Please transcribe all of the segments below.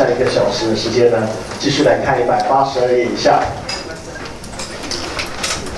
下一个小时的时间呢，继续来看一百八十二页以下。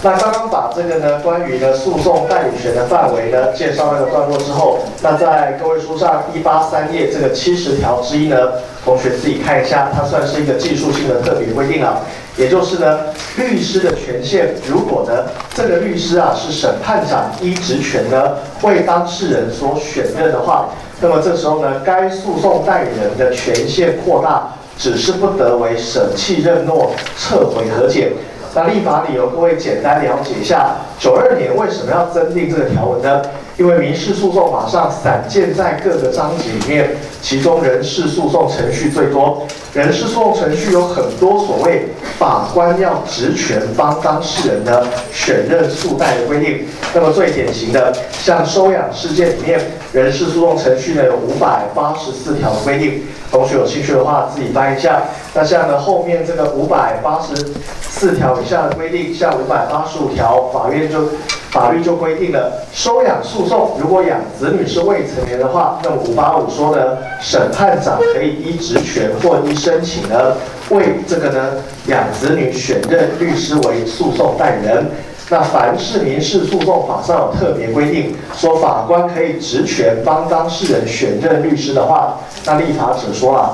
那刚刚把这个呢，关于呢诉讼代理权的范围呢介绍那个段落之后，那在各位书上一八三页这个七十条之一呢，同学自己看一下，它算是一个技术性的特别规定啊。也就是呢，律师的权限，如果呢这个律师啊是审判长依职权呢为当事人所选任的话，那么这时候呢，该诉讼代理人的权限扩大，只是不得为舍弃认诺、撤回和解。那立法理由，各位简单了解一下。九二年为什么要增订这个条文呢？因为民事诉讼法上散见在各个章节里面，其中人事诉讼程序最多。人事诉讼程序有很多所谓法官要职权帮当事人呢选任诉代的规定。那么最典型的，像收养事件里面，人事诉讼程序呢有五百八十四条的规定。同学有兴趣的话，自己翻一下。那像呢后面这个五百八十四条以下的规定，像五百八十五条，法院就法律就规定了，收养诉讼如果养子女是未成年的话，那么五八五说呢，审判长可以依职权或依申请呢，为这个呢养子女选任律师为诉讼代理人。那凡是民事诉讼法上有特别规定，说法官可以职权帮当事人选任律师的话，那立法者说啊，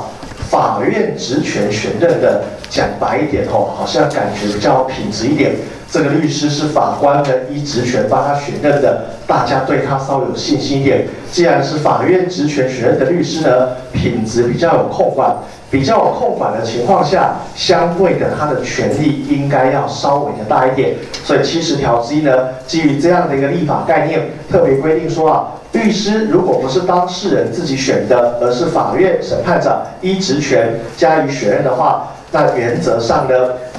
法院职权选任的，讲白一点吼，好像感觉比较品质一点。这个律师是法官的依职权帮他选任的，大家对他稍有信心一点。既然是法院职权选任的律师呢，品质比较有控管。比较有控管的情况下，相对的他的权利应该要稍微的大一点。所以七十条之一呢，基于这样的一个立法概念，特别规定说啊，律师如果不是当事人自己选的，而是法院审判长依职权加以选任的话，那原则上呢。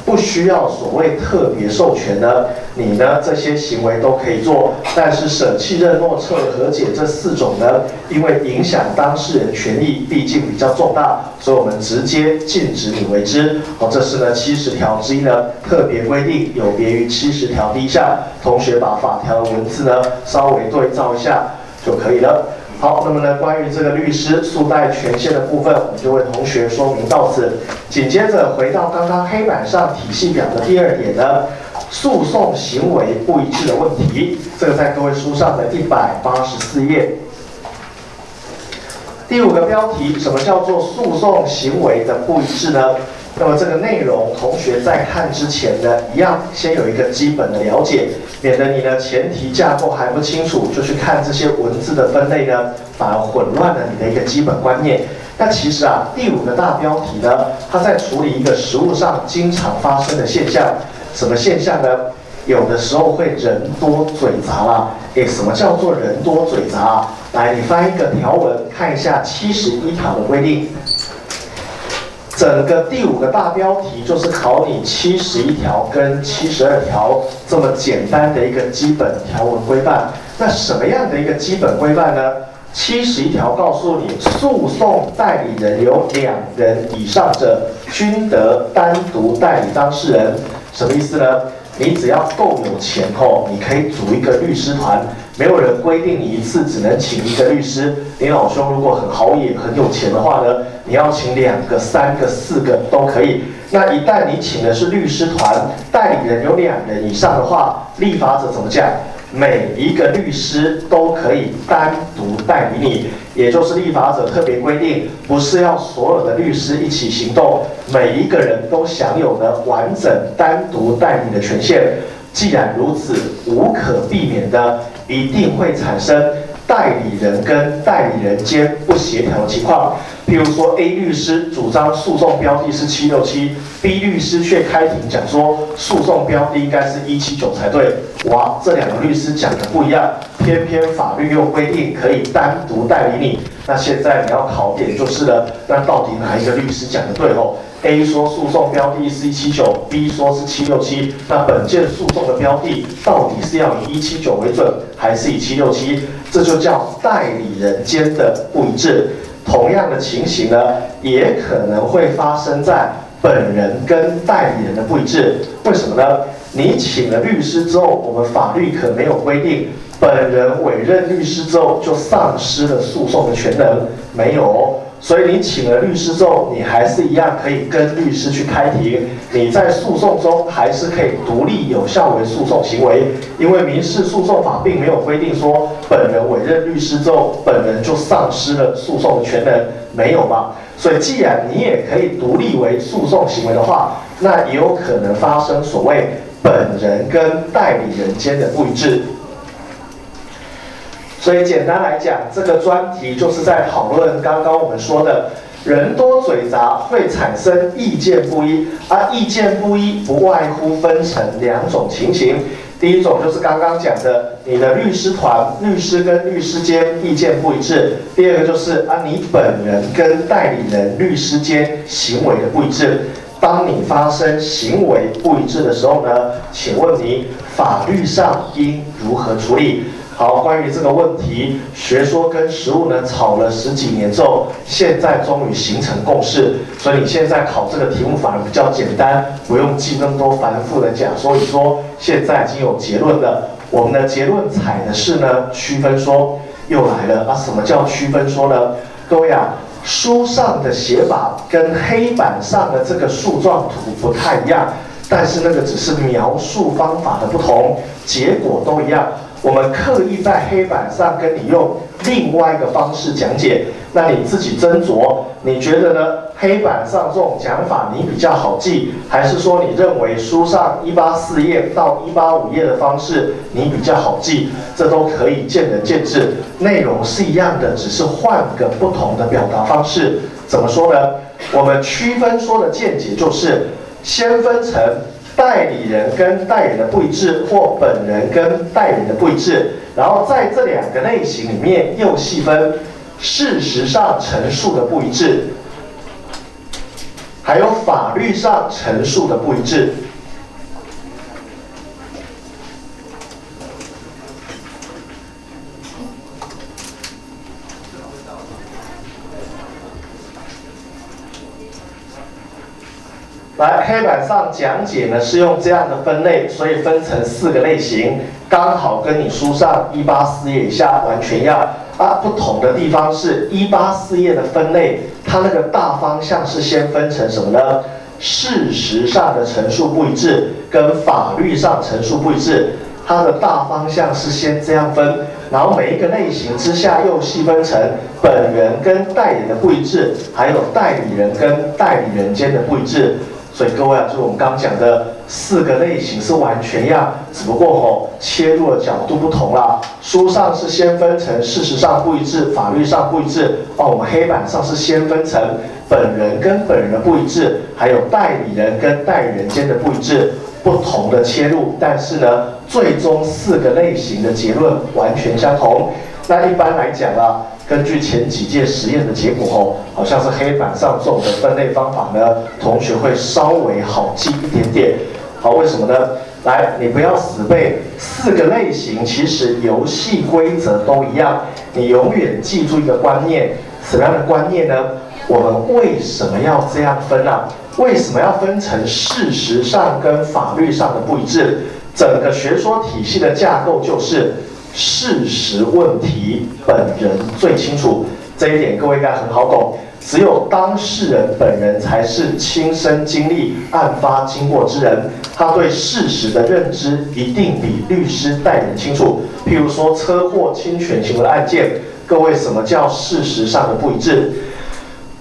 不需要所谓特别授权呢，你呢这些行为都可以做，但是舍弃认诺、撤和解这四种呢，因为影响当事人权益，毕竟比较重大，所以我们直接禁止你为之。好，这是呢七十条之一呢特别规定，有别于七十条第一项。同学把法条的文字呢稍微对照一下就可以了。好，那么呢，关于这个律师诉代权限的部分，我们就为同学说明到此。紧接着回到刚刚黑板上体系表的第二点呢，诉讼行为不一致的问题。这个在各位书上的一百八十四页。第五个标题，什么叫做诉讼行为的不一致呢？那么这个内容，同学在看之前呢，一样先有一个基本的了解，免得你的前提架构还不清楚，就去看这些文字的分类呢，反而混乱了你的一个基本观念。那其实啊，第五个大标题呢，它在处理一个实物上经常发生的现象，什么现象呢？有的时候会人多嘴杂啦。诶，什么叫做人多嘴杂？来，你翻一个条文看一下七十一条的规定。整个第五个大标题就是考你七十一条跟七十二条这么简单的一个基本条文规范。那什么样的一个基本规范呢？七十一条告诉你，诉讼代理人有两人以上者，均得单独代理当事人。什么意思呢？你只要够有钱吼，你可以组一个律师团，没有人规定你一次只能请一个律师。你老兄如果很豪野、很有钱的话呢，你要请两个、三个、四个都可以。那一旦你请的是律师团，代理人有两人以上的话，立法者怎么讲？每一个律师都可以单独代理你，也就是立法者特别规定，不是要所有的律师一起行动，每一个人都享有的完整单独代理的权限。既然如此，无可避免的一定会产生。代理人跟代理人间不协调的情况，譬如说 A 律师主张诉讼标的是七六七，B 律师却开庭讲说诉讼标的应该是一七九才对。哇，这两个律师讲的不一样，偏偏法律又规定可以单独代理你。那现在你要考点就是了，那到底哪一个律师讲的对哦？A 说诉讼标的是一七九，B 说是七六七。那本件诉讼的标的到底是要以一七九为准，还是以七六七？这就叫代理人间的不一致。同样的情形呢，也可能会发生在本人跟代理人的不一致。为什么呢？你请了律师之后，我们法律可没有规定，本人委任律师之后就丧失了诉讼的权能，没有。所以你请了律师之后，你还是一样可以跟律师去开庭，你在诉讼中还是可以独立有效为诉讼行为，因为民事诉讼法并没有规定说本人委任律师之后，本人就丧失了诉讼的权能，没有嘛？所以既然你也可以独立为诉讼行为的话，那也有可能发生所谓本人跟代理人间的不一致。所以简单来讲，这个专题就是在讨论刚刚我们说的，人多嘴杂会产生意见不一，而意见不一不外乎分成两种情形。第一种就是刚刚讲的，你的律师团律师跟律师间意见不一致；第二个就是啊，你本人跟代理人律师间行为的不一致。当你发生行为不一致的时候呢，请问你法律上应如何处理？好，关于这个问题，学说跟实务呢吵了十几年之后，现在终于形成共识，所以你现在考这个题目反而比较简单，不用记那么多繁复的讲。所以说现在已经有结论了。我们的结论采的是呢区分说，又来了。那什么叫区分说呢？各位啊，书上的写法跟黑板上的这个树状图不太一样，但是那个只是描述方法的不同，结果都一样。我们刻意在黑板上跟你用另外一个方式讲解，那你自己斟酌，你觉得呢？黑板上这种讲法你比较好记，还是说你认为书上一八四页到一八五页的方式你比较好记？这都可以见仁见智，内容是一样的，只是换个不同的表达方式。怎么说呢？我们区分说的见解就是先分成。代理人跟代理人的不一致，或本人跟代理人的不一致，然后在这两个类型里面又细分事实上陈述的不一致，还有法律上陈述的不一致。来，黑板上讲解呢是用这样的分类，所以分成四个类型，刚好跟你书上一八四页以下完全一样。啊，不同的地方是一八四页的分类，它那个大方向是先分成什么呢？事实上的陈述不一致跟法律上陈述不一致，它的大方向是先这样分，然后每一个类型之下又细分成本人跟代理的不一致，还有代理人跟代理人间的不一致。所以各位啊，就是我们刚讲的四个类型是完全一样，只不过吼切入的角度不同啦。书上是先分成事实上不一致、法律上不一致，哦，我们黑板上是先分成本人跟本人的不一致，还有代理人跟代理人间的不一致，不同的切入，但是呢，最终四个类型的结论完全相同。那一般来讲啊。根据前几届实验的结果哦，好像是黑板上这种的分类方法呢，同学会稍微好记一点点。好，为什么呢？来，你不要死背四个类型，其实游戏规则都一样。你永远记住一个观念，什么样的观念呢？我们为什么要这样分呢？为什么要分成事实上跟法律上的不一致？整个学说体系的架构就是。事实问题本人最清楚，这一点各位应该很好懂。只有当事人本人才是亲身经历案发经过之人，他对事实的认知一定比律师代理人清楚。譬如说车祸侵权行为案件，各位什么叫事实上的不一致？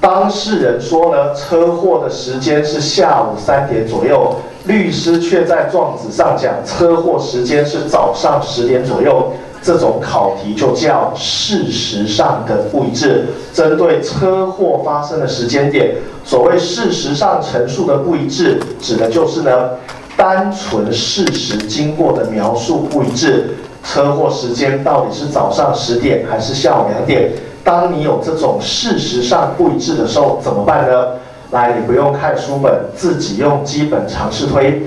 当事人说呢，车祸的时间是下午三点左右。律师却在状纸上讲车祸时间是早上十点左右，这种考题就叫事实上的不一致。针对车祸发生的时间点，所谓事实上陈述的不一致，指的就是呢，单纯事实经过的描述不一致。车祸时间到底是早上十点还是下午两点？当你有这种事实上不一致的时候，怎么办呢？来，你不用看书本，自己用基本常识推。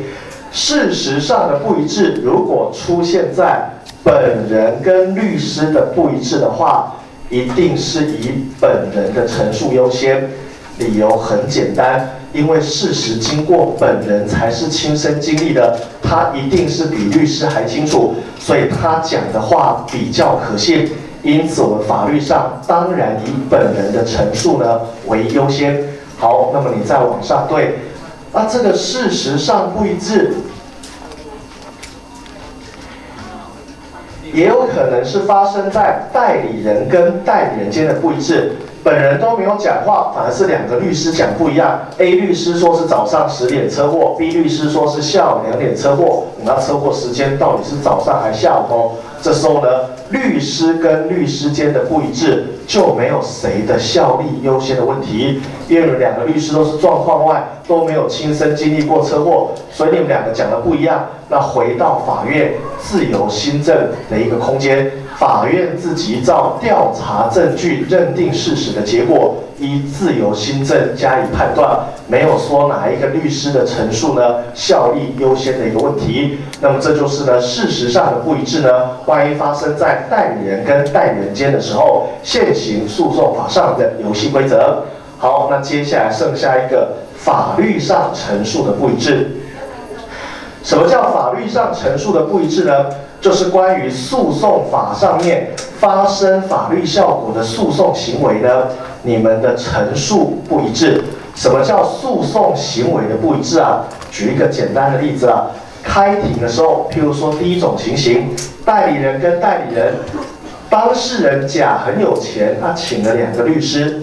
事实上的不一致，如果出现在本人跟律师的不一致的话，一定是以本人的陈述优先。理由很简单，因为事实经过本人才是亲身经历的，他一定是比律师还清楚，所以他讲的话比较可信。因此我们法律上当然以本人的陈述呢为优先。好，那么你再往上对，啊，这个事实上不一致。也有可能是发生在代理人跟代理人间的不一致，本人都没有讲话，反而是两个律师讲不一样。A 律师说是早上十点车祸，B 律师说是下午两点车祸，那车祸时间到底是早上还是下午哦？这时候呢，律师跟律师间的不一致，就没有谁的效力优先的问题，因为两个律师都是状况外，都没有亲身经历过车祸，所以你们两个讲的不一样。那回到法院自由新政的一个空间，法院自己照调查证据、认定事实的结果，依自由新政加以判断，没有说哪一个律师的陈述呢效力优先的一个问题。那么这就是呢事实上的不一致呢，万一发生在代理人跟代理人间的时候，现行诉讼法上的游戏规则。好，那接下来剩下一个法律上陈述的不一致。什么叫法律上陈述的不一致呢？就是关于诉讼法上面发生法律效果的诉讼行为呢，你们的陈述不一致。什么叫诉讼行为的不一致啊？举一个简单的例子啊，开庭的时候，譬如说第一种情形，代理人跟代理人，当事人甲很有钱，他请了两个律师。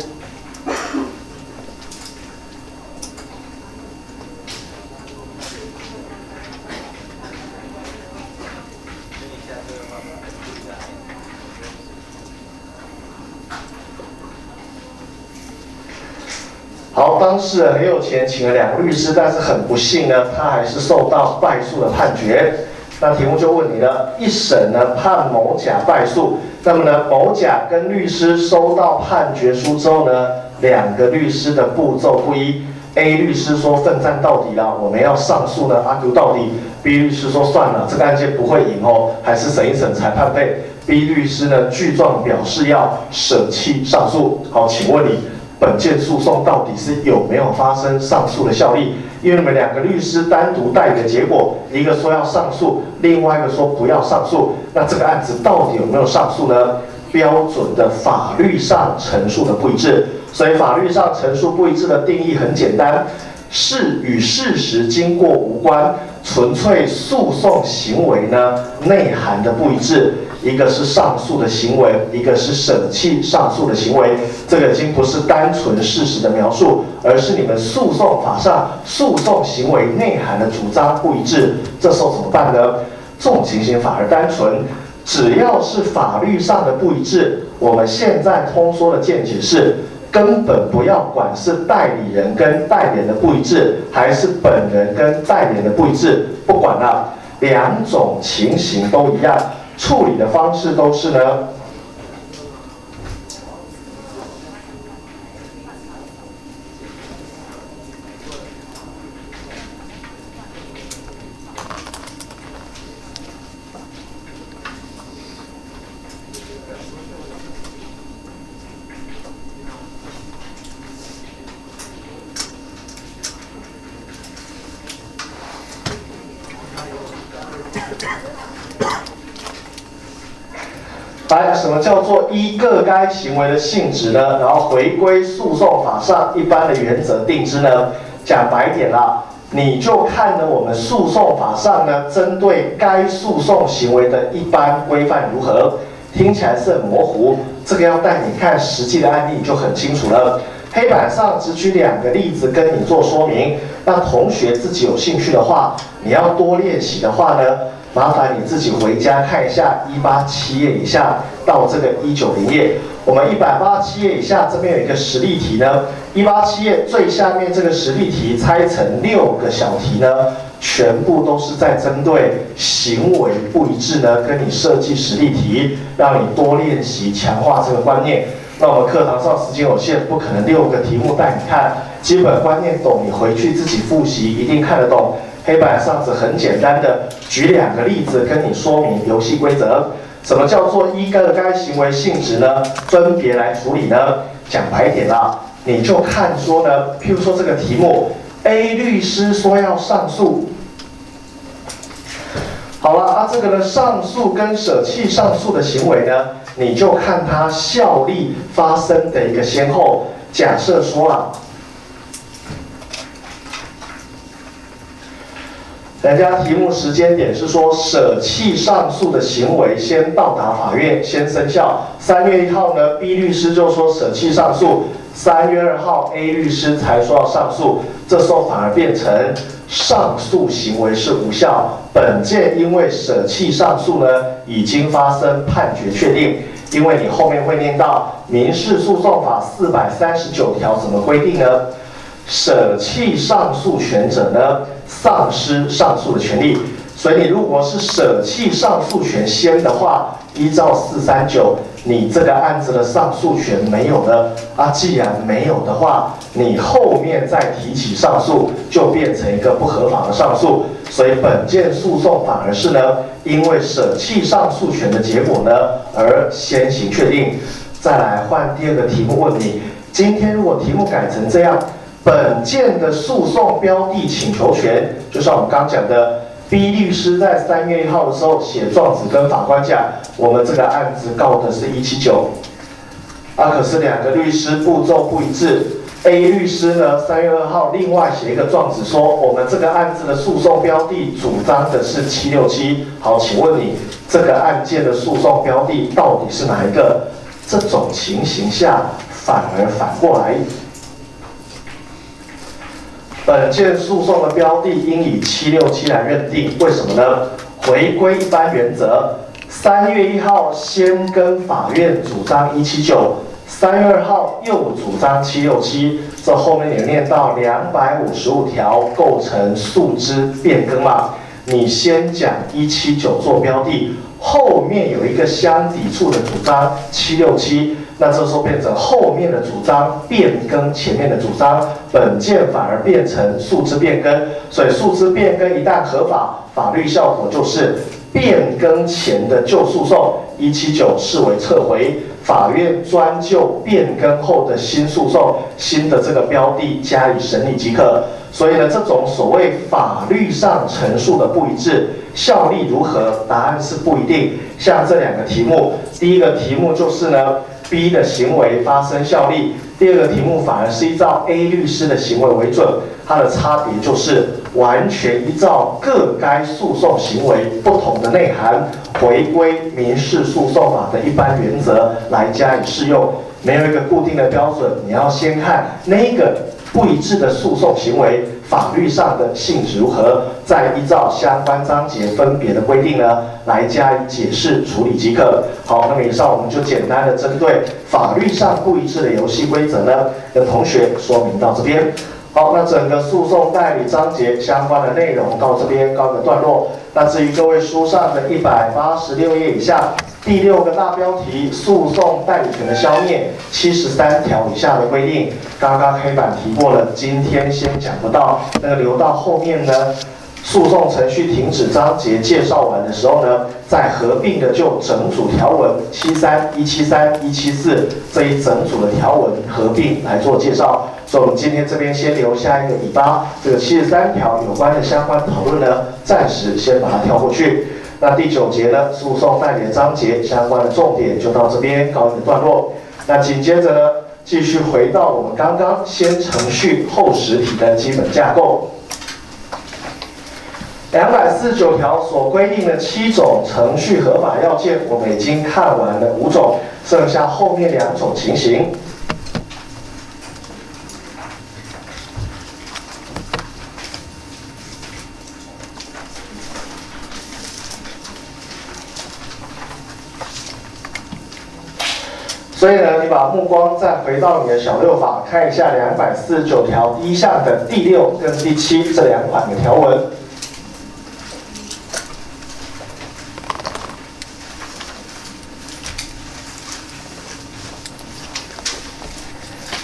好，当事人很有钱，请了两个律师，但是很不幸呢，他还是受到败诉的判决。那题目就问你了：一审呢判某甲败诉，那么呢某甲跟律师收到判决书之后呢，两个律师的步骤不一。A 律师说奋战到底了，我们要上诉呢阿 Q 到底。B 律师说算了，这个案件不会赢哦，还是审一审裁判费。B 律师呢具状表示要舍弃上诉。好，请问你？本件诉讼到底是有没有发生上诉的效力？因为你们两个律师单独代理的结果，一个说要上诉，另外一个说不要上诉，那这个案子到底有没有上诉呢？标准的法律上陈述的不一致，所以法律上陈述不一致的定义很简单，是与事实经过无关，纯粹诉讼行为呢内涵的不一致。一个是上诉的行为，一个是舍弃上诉的行为，这个已经不是单纯事实的描述，而是你们诉讼法上诉讼行为内涵的主张不一致。这时候怎么办呢？这种情形反而单纯，只要是法律上的不一致，我们现在通说的见解是，根本不要管是代理人跟代理人的不一致，还是本人跟代理人的不一致，不管了，两种情形都一样。处理的方式都是呢。来，什么叫做依各该行为的性质呢？然后回归诉讼法上一般的原则定之呢？讲白点啦，你就看呢我们诉讼法上呢针对该诉讼行为的一般规范如何？听起来是很模糊，这个要带你看实际的案例就很清楚了。黑板上只举两个例子跟你做说明，那同学自己有兴趣的话，你要多练习的话呢？麻烦你自己回家看一下一八七页以下到这个一九零页。我们一百八十七页以下这边有一个实例题呢，一八七页最下面这个实例题拆成六个小题呢，全部都是在针对行为不一致呢，跟你设计实例题，让你多练习强化这个观念。那我们课堂上时间有限，不可能六个题目带你看，基本观念懂，你回去自己复习一定看得懂。黑板上是很简单的，举两个例子跟你说明游戏规则。什么叫做依个该行为性质呢？分别来处理呢？讲白一点啦，你就看说呢，譬如说这个题目，A 律师说要上诉。好了，啊这个呢，上诉跟舍弃上诉的行为呢，你就看它效力发生的一个先后。假设说啊。人家题目时间点是说舍弃上诉的行为先到达法院先生效。三月一号呢，B 律师就说舍弃上诉。三月二号，A 律师才说要上诉。这时候反而变成上诉行为是无效。本件因为舍弃上诉呢，已经发生判决确定。因为你后面会念到民事诉讼法四百三十九条怎么规定呢？舍弃上诉权者呢，丧失上诉的权利。所以你如果是舍弃上诉权先的话，依照四三九，你这个案子的上诉权没有了啊。既然没有的话，你后面再提起上诉，就变成一个不合法的上诉。所以本件诉讼反而是呢，因为舍弃上诉权的结果呢，而先行确定。再来换第二个题目问你，今天如果题目改成这样。本件的诉讼标的请求权，就像我们刚讲的，B 律师在三月一号的时候写状子跟法官讲，我们这个案子告的是一七九，啊，可是两个律师步骤不一致，A 律师呢三月二号另外写一个状子说，我们这个案子的诉讼标的主张的是七六七，好，请问你这个案件的诉讼标的到底是哪一个？这种情形下反而反过来。本件诉讼的标的应以七六七来认定，为什么呢？回归一般原则，三月一号先跟法院主张一七九，三月二号又主张七六七，这后面也念到两百五十五条构成诉之变更嘛？你先讲一七九做标的，后面有一个相抵触的主张七六七。那这时候变成后面的主张变更前面的主张，本件反而变成数字变更，所以数字变更一旦合法，法律效果就是变更前的旧诉讼一七九视为撤回，法院专就变更后的新诉讼新的这个标的加以审理即可。所以呢，这种所谓法律上陈述的不一致，效力如何？答案是不一定。像这两个题目，第一个题目就是呢。B 的行为发生效力，第二个题目反而是依照 A 律师的行为为准，它的差别就是完全依照各该诉讼行为不同的内涵，回归民事诉讼法的一般原则来加以适用，没有一个固定的标准，你要先看那个不一致的诉讼行为。法律上的性质如何，再依照相关章节分别的规定呢，来加以解释处理即可。好，那么以上我们就简单的针对法律上不一致的游戏规则呢，跟同学说明到这边。好，那整个诉讼代理章节相关的内容到这边告个段落。那至于各位书上的一百八十六页以下。第六个大标题：诉讼代理权的消灭，七十三条以下的规定。刚刚黑板提过了，今天先讲不到，那个留到后面呢。诉讼程序停止章节介绍完的时候呢，再合并的就整组条文七三一七三一七四这一整组的条文合并来做介绍。所以，我们今天这边先留下一个尾巴，这个七十三条有关的相关讨论呢，暂时先把它跳过去。那第九节呢，诉讼代理的章节相关的重点就到这边告一个段落。那紧接着呢，继续回到我们刚刚先程序后实体的基本架构。两百四十九条所规定的七种程序合法要件，我们已经看完了五种，剩下后面两种情形。所以呢，你把目光再回到你的小六法，看一下两百四十九条第一项的第六跟第七这两款的条文。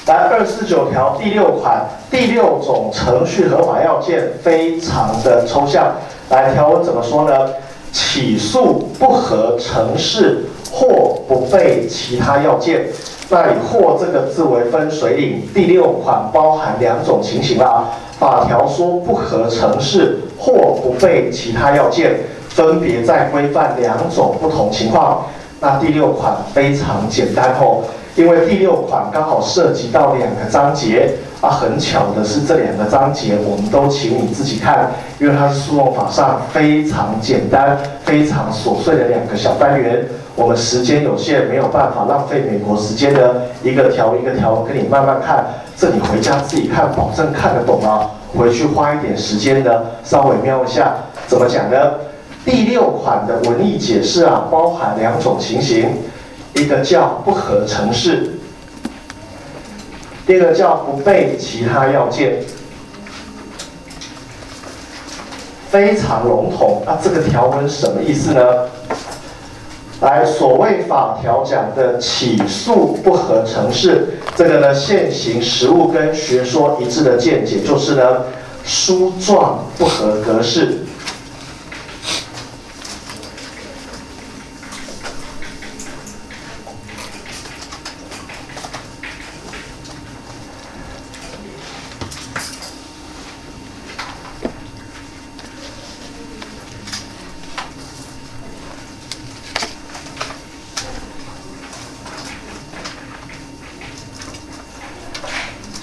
来，二四九条第六款第六种程序合法要件非常的抽象。来，条文怎么说呢？起诉不合程式。或不备其他要件，那以“或”这个字为分水岭。第六款包含两种情形啦。法条说不合程式或不备其他要件，分别在规范两种不同情况。那第六款非常简单哦，因为第六款刚好涉及到两个章节啊，很巧的是这两个章节我们都请你自己看，因为它是诉讼法上非常简单、非常琐碎的两个小单元。我们时间有限，没有办法浪费美国时间的一个条一个条跟你慢慢看，这你回家自己看，保证看得懂啊。回去花一点时间呢，稍微瞄一下，怎么讲呢？第六款的文艺解释啊，包含两种情形，一个叫不合程式，第二个叫不备其他要件，非常笼统。那这个条文什么意思呢？来，所谓法条讲的起诉不合程式，这个呢，现行实务跟学说一致的见解就是呢，书状不合格式。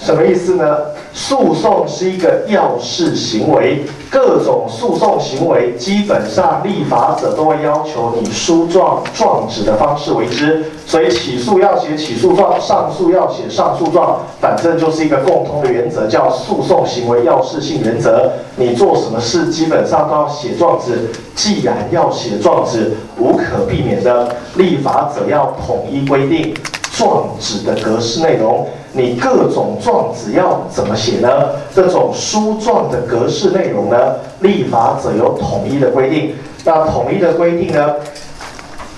什么意思呢？诉讼是一个要事行为，各种诉讼行为基本上立法者都会要求你书状状纸的方式为之，所以起诉要写起诉状，上诉要写上诉状，反正就是一个共通的原则，叫诉讼行为要事性原则。你做什么事基本上都要写状纸，既然要写状纸，无可避免的，立法者要统一规定状纸的格式内容。你各种状纸要怎么写呢？这种书状的格式内容呢？立法者有统一的规定。那统一的规定呢？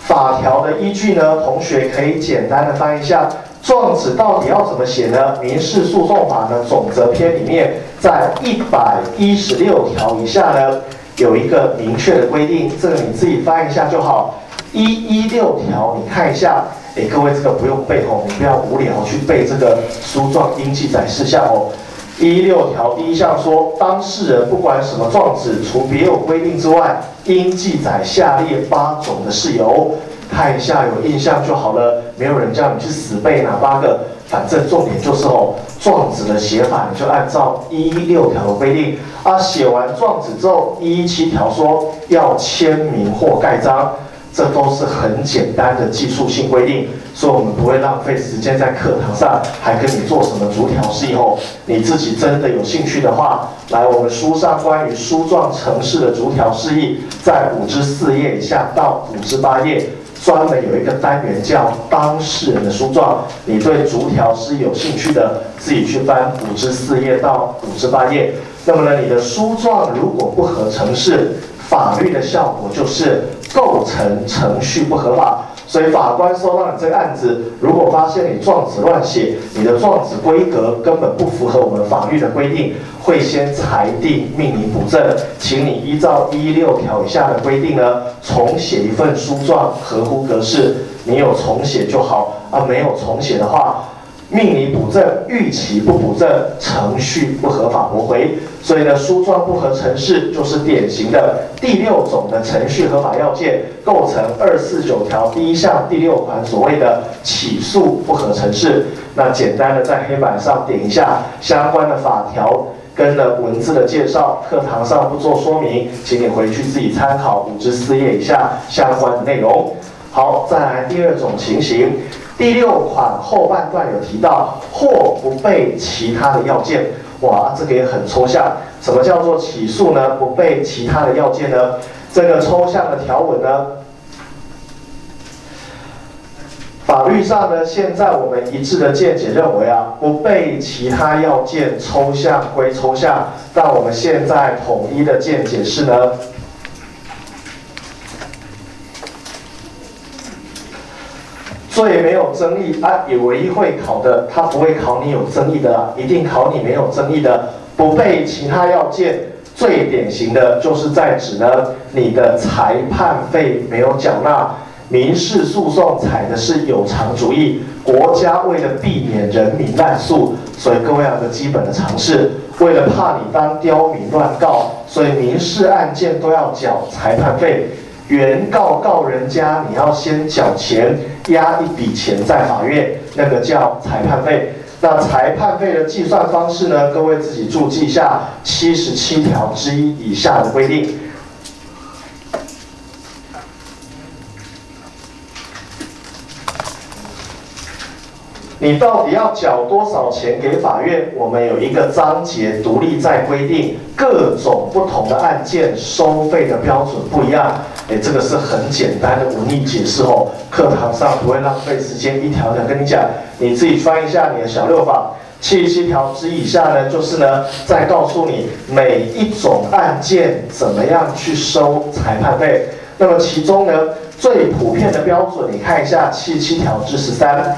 法条的依据呢？同学可以简单的翻一下，状纸到底要怎么写呢？民事诉讼法的总则篇里面，在一百一十六条以下呢，有一个明确的规定，这个你自己翻一下就好。一一六条，你看一下。哎，各位，这个不用背哦，你不要无聊去背这个书状应记载事项哦。一六条第一项说，当事人不管什么状纸，除别有规定之外，应记载下列八种的事由。看一下有印象就好了，没有人叫你去死背哪八个，反正重点就是哦，状纸的写法你就按照一六条的规定啊。写完状纸之后，一七条说要签名或盖章。这都是很简单的技术性规定，所以我们不会浪费时间在课堂上还跟你做什么逐条示意。后你自己真的有兴趣的话，来我们书上关于书状程式的逐条示意，在五至四页以下到五至八页，专门有一个单元叫当事人的书状。你对逐条是有兴趣的，自己去翻五至四页到五至八页。那么呢，你的书状如果不合程式，法律的效果就是。构成程序不合法，所以法官收到你这个案子，如果发现你状纸乱写，你的状纸规格根本不符合我们法律的规定，会先裁定命你补正，请你依照一六条以下的规定呢，重写一份书状，合乎格式，你有重写就好，啊，没有重写的话。命你补正，逾期不补正，程序不合法驳回。所以呢，书状不合程式就是典型的第六种的程序合法要件，构成二四九条第一项第六款所谓的起诉不合程式。那简单的在黑板上点一下相关的法条跟了文字的介绍，课堂上不做说明，请你回去自己参考五至四页以下相关的内容。好，再来第二种情形。第六款后半段有提到，或不备其他的要件，哇，这个也很抽象。什么叫做起诉呢？不备其他的要件呢？这个抽象的条文呢？法律上呢，现在我们一致的见解认为啊，不备其他要件，抽象归抽象，但我们现在统一的见解是呢。最没有争议啊，也唯一会考的，他不会考你有争议的，一定考你没有争议的。不被其他要件，最典型的就是在指呢，你的裁判费没有缴纳。民事诉讼采的是有偿主义，国家为了避免人民滥诉，所以各位有个基本的常识，为了怕你当刁民乱告，所以民事案件都要缴裁判费。原告告人家，你要先缴钱，押一笔钱在法院，那个叫裁判费。那裁判费的计算方式呢？各位自己注记一下七十七条之一以下的规定。你到底要缴多少钱给法院？我们有一个章节独立在规定，各种不同的案件收费的标准不一样。哎，这个是很简单的文艺解释哦，课堂上不会浪费时间一条条跟你讲，你自己翻一下你的小六法，七十七条之以下呢，就是呢再告诉你每一种案件怎么样去收裁判费。那么其中呢最普遍的标准，你看一下七十七条之十三。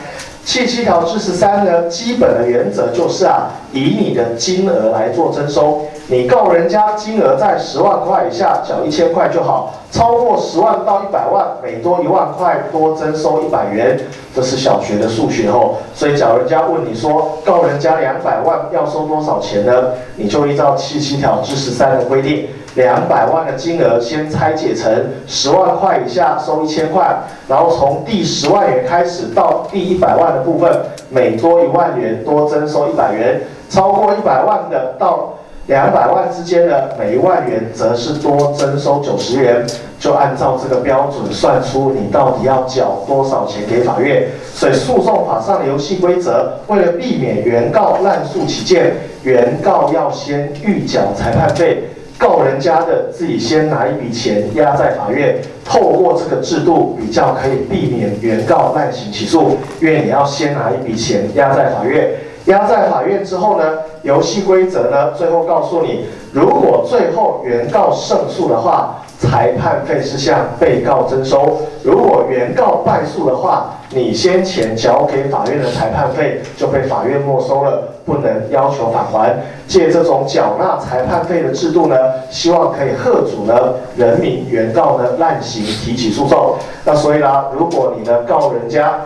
七七条之十三呢，基本的原则就是啊，以你的金额来做征收。你告人家金额在十万块以下，缴一千块就好；超过十万到一百万，每多一万块多征收一百元。这是小学的数学哦。所以，假如人家问你说告人家两百万要收多少钱呢？你就依照七七条之十三的规定。两百万的金额先拆解成十万块以下收一千块，然后从第十万元开始到第一百万的部分，每多一万元多征收一百元，超过一百万的到两百万之间的每一万元则是多征收九十元，就按照这个标准算出你到底要缴多少钱给法院。所以诉讼法上的游戏规则，为了避免原告滥诉起见，原告要先预缴裁判费。告人家的自己先拿一笔钱压在法院，透过这个制度比较可以避免原告滥行起诉，因为你要先拿一笔钱压在法院，压在法院之后呢，游戏规则呢，最后告诉你，如果最后原告胜诉的话。裁判费是向被告征收，如果原告败诉的话，你先前缴给法院的裁判费就被法院没收了，不能要求返还。借这种缴纳裁判费的制度呢，希望可以贺阻呢人民原告呢滥行提起诉讼。那所以啦，如果你呢告人家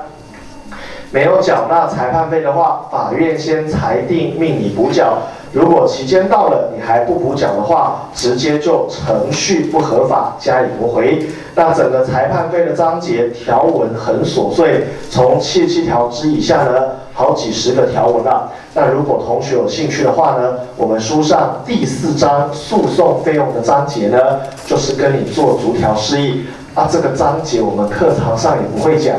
没有缴纳裁判费的话，法院先裁定命你补缴。如果期间到了你还不补缴的话，直接就程序不合法加以驳回。那整个裁判费的章节条文很琐碎，从七十七条之以下呢，好几十个条文了。那如果同学有兴趣的话呢，我们书上第四章诉讼费用的章节呢，就是跟你做逐条示意。啊，这个章节我们课堂上也不会讲。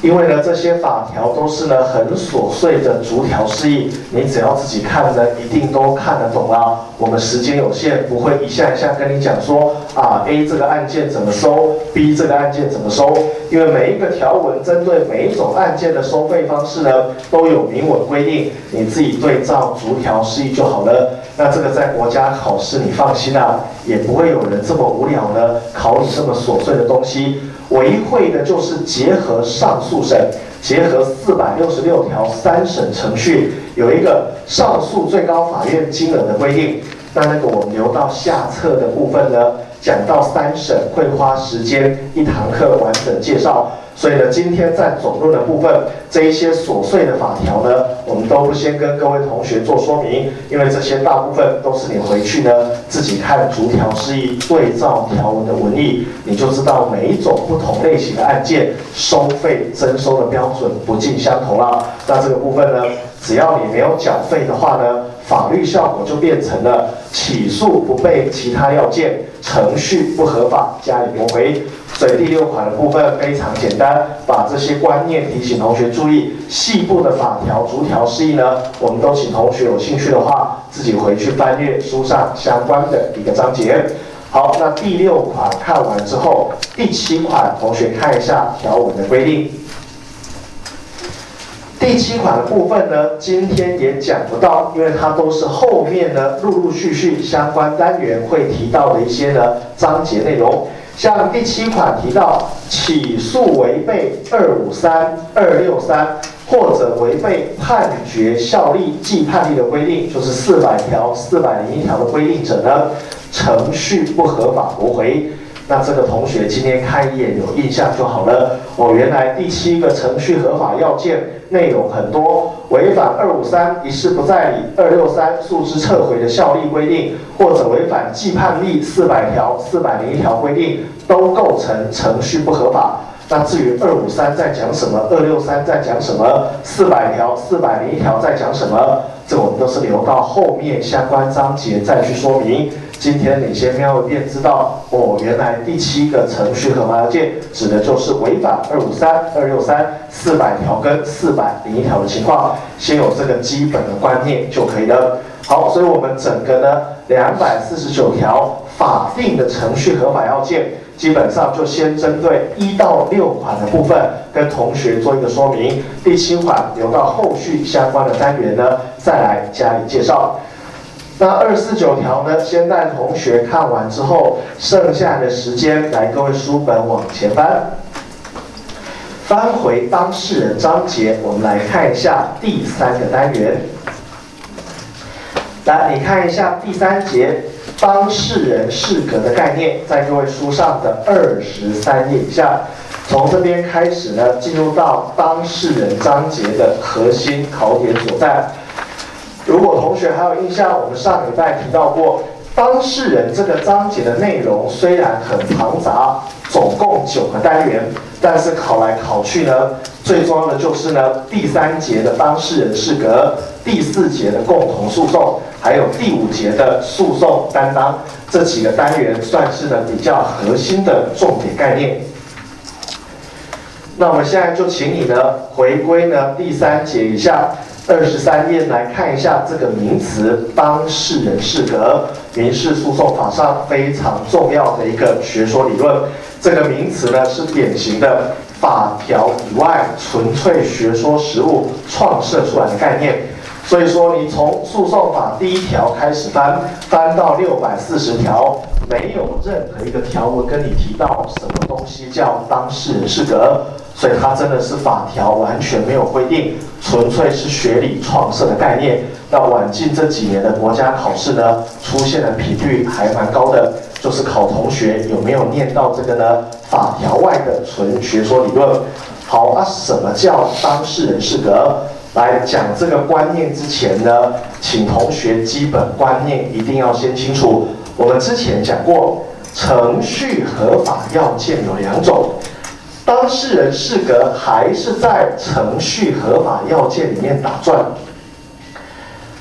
因为呢，这些法条都是呢很琐碎的逐条示意，你只要自己看呢，一定都看得懂啦。我们时间有限，不会一项一项跟你讲说啊，A 这个案件怎么收，B 这个案件怎么收。因为每一个条文针对每一种案件的收费方式呢，都有明文规定，你自己对照逐条示意就好了。那这个在国家考试，你放心啦，也不会有人这么无聊呢，考你这么琐碎的东西。唯会的就是结合上诉审，结合四百六十六条三审程序，有一个上诉最高法院金额的规定。那那个我们留到下册的部分呢，讲到三审会花时间，一堂课完整介绍。所以呢，今天在总论的部分，这一些琐碎的法条呢，我们都不先跟各位同学做说明，因为这些大部分都是你回去呢自己看逐条示意，对照条文的文意，你就知道每一种不同类型的案件收费征收的标准不尽相同了。那这个部分呢，只要你没有缴费的话呢，法律效果就变成了起诉不备其他要件，程序不合法，加以驳回。所以第六款的部分非常简单，把这些观念提醒同学注意。细部的法条逐条示意呢，我们都请同学有兴趣的话，自己回去翻阅书上相关的一个章节。好，那第六款看完之后，第七款同学看一下条文的规定。第七款的部分呢，今天也讲不到，因为它都是后面呢陆陆续续相关单元会提到的一些呢章节内容。像第七款提到起诉违背二五三、二六三，或者违背判决效力、既判例的规定，就是四百条、四百零一条的规定者呢，程序不合法驳回。那这个同学今天看一眼有印象就好了。哦，原来第七个程序合法要件内容很多，违反二五三一事不再理、二六三诉之撤回的效力规定，或者违反既判例四百条、四百零一条规定，都构成程序不合法。那至于二五三在讲什么，二六三在讲什么，四百条、四百零一条在讲什么，这我们都是留到后面相关章节再去说明。今天你先瞄一遍，知道哦，原来第七个程序合法要件指的就是违反二五三、二六三、四百条跟四百零一条的情况，先有这个基本的观念就可以了。好，所以我们整个呢两百四十九条法定的程序合法要件，基本上就先针对一到六款的部分跟同学做一个说明，第七款留到后续相关的单元呢再来加以介绍。那二四九条呢？先带同学看完之后，剩下的时间来各位书本往前翻，翻回当事人章节，我们来看一下第三个单元。来，你看一下第三节当事人适格的概念，在各位书上的二十三页以下，从这边开始呢，进入到当事人章节的核心考点所在。如果同学还有印象，我们上礼拜提到过，当事人这个章节的内容虽然很庞杂，总共九个单元，但是考来考去呢，最重要的就是呢，第三节的当事人适格，第四节的共同诉讼，还有第五节的诉讼担当这几个单元，算是呢比较核心的重点概念。那我们现在就请你呢回归呢第三节一下。二十三页来看一下这个名词“当事人适格”，民事诉讼法上非常重要的一个学说理论。这个名词呢是典型的法条以外纯粹学说实务创设出来的概念。所以说，你从诉讼法第一条开始翻，翻到六百四十条，没有任何一个条文跟你提到什么东西叫当事人适格。所以它真的是法条完全没有规定，纯粹是学理创设的概念。那晚近这几年的国家考试呢，出现的频率还蛮高的，就是考同学有没有念到这个呢？法条外的纯学说理论。好，那，什么叫当事人适格？来讲这个观念之前呢，请同学基本观念一定要先清楚。我们之前讲过，程序合法要件有两种。当事人适格还是在程序合法要件里面打转，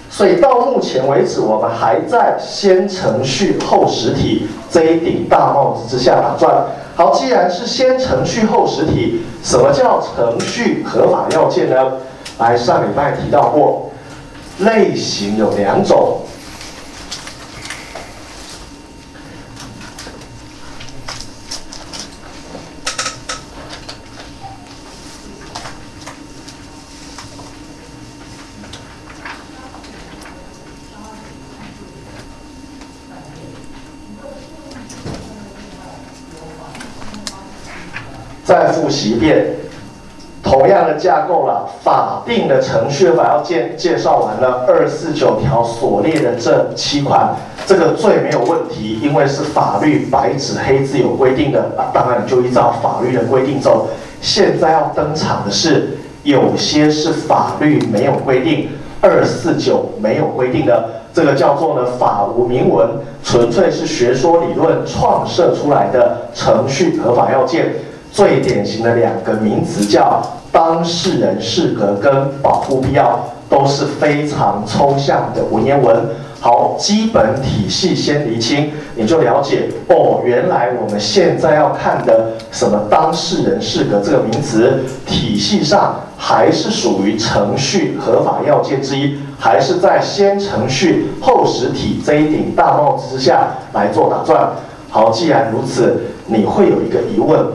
所以到目前为止，我们还在先程序后实体这一顶大帽子之下打转。好，既然是先程序后实体，什么叫程序合法要件呢？来，上礼拜提到过，类型有两种。变，同样的架构了。法定的程序法要介介绍完了，二四九条所列的这七款，这个最没有问题，因为是法律白纸黑字有规定的，当然就依照法律的规定走。现在要登场的是，有些是法律没有规定，二四九没有规定的，这个叫做呢法无明文，纯粹是学说理论创设出来的程序合法要件。最典型的两个名词叫当事人适格跟保护必要，都是非常抽象的文言文。好，基本体系先厘清，你就了解哦。原来我们现在要看的什么当事人适格这个名词，体系上还是属于程序合法要件之一，还是在先程序后实体这一顶大帽子之下来做打转。好，既然如此，你会有一个疑问。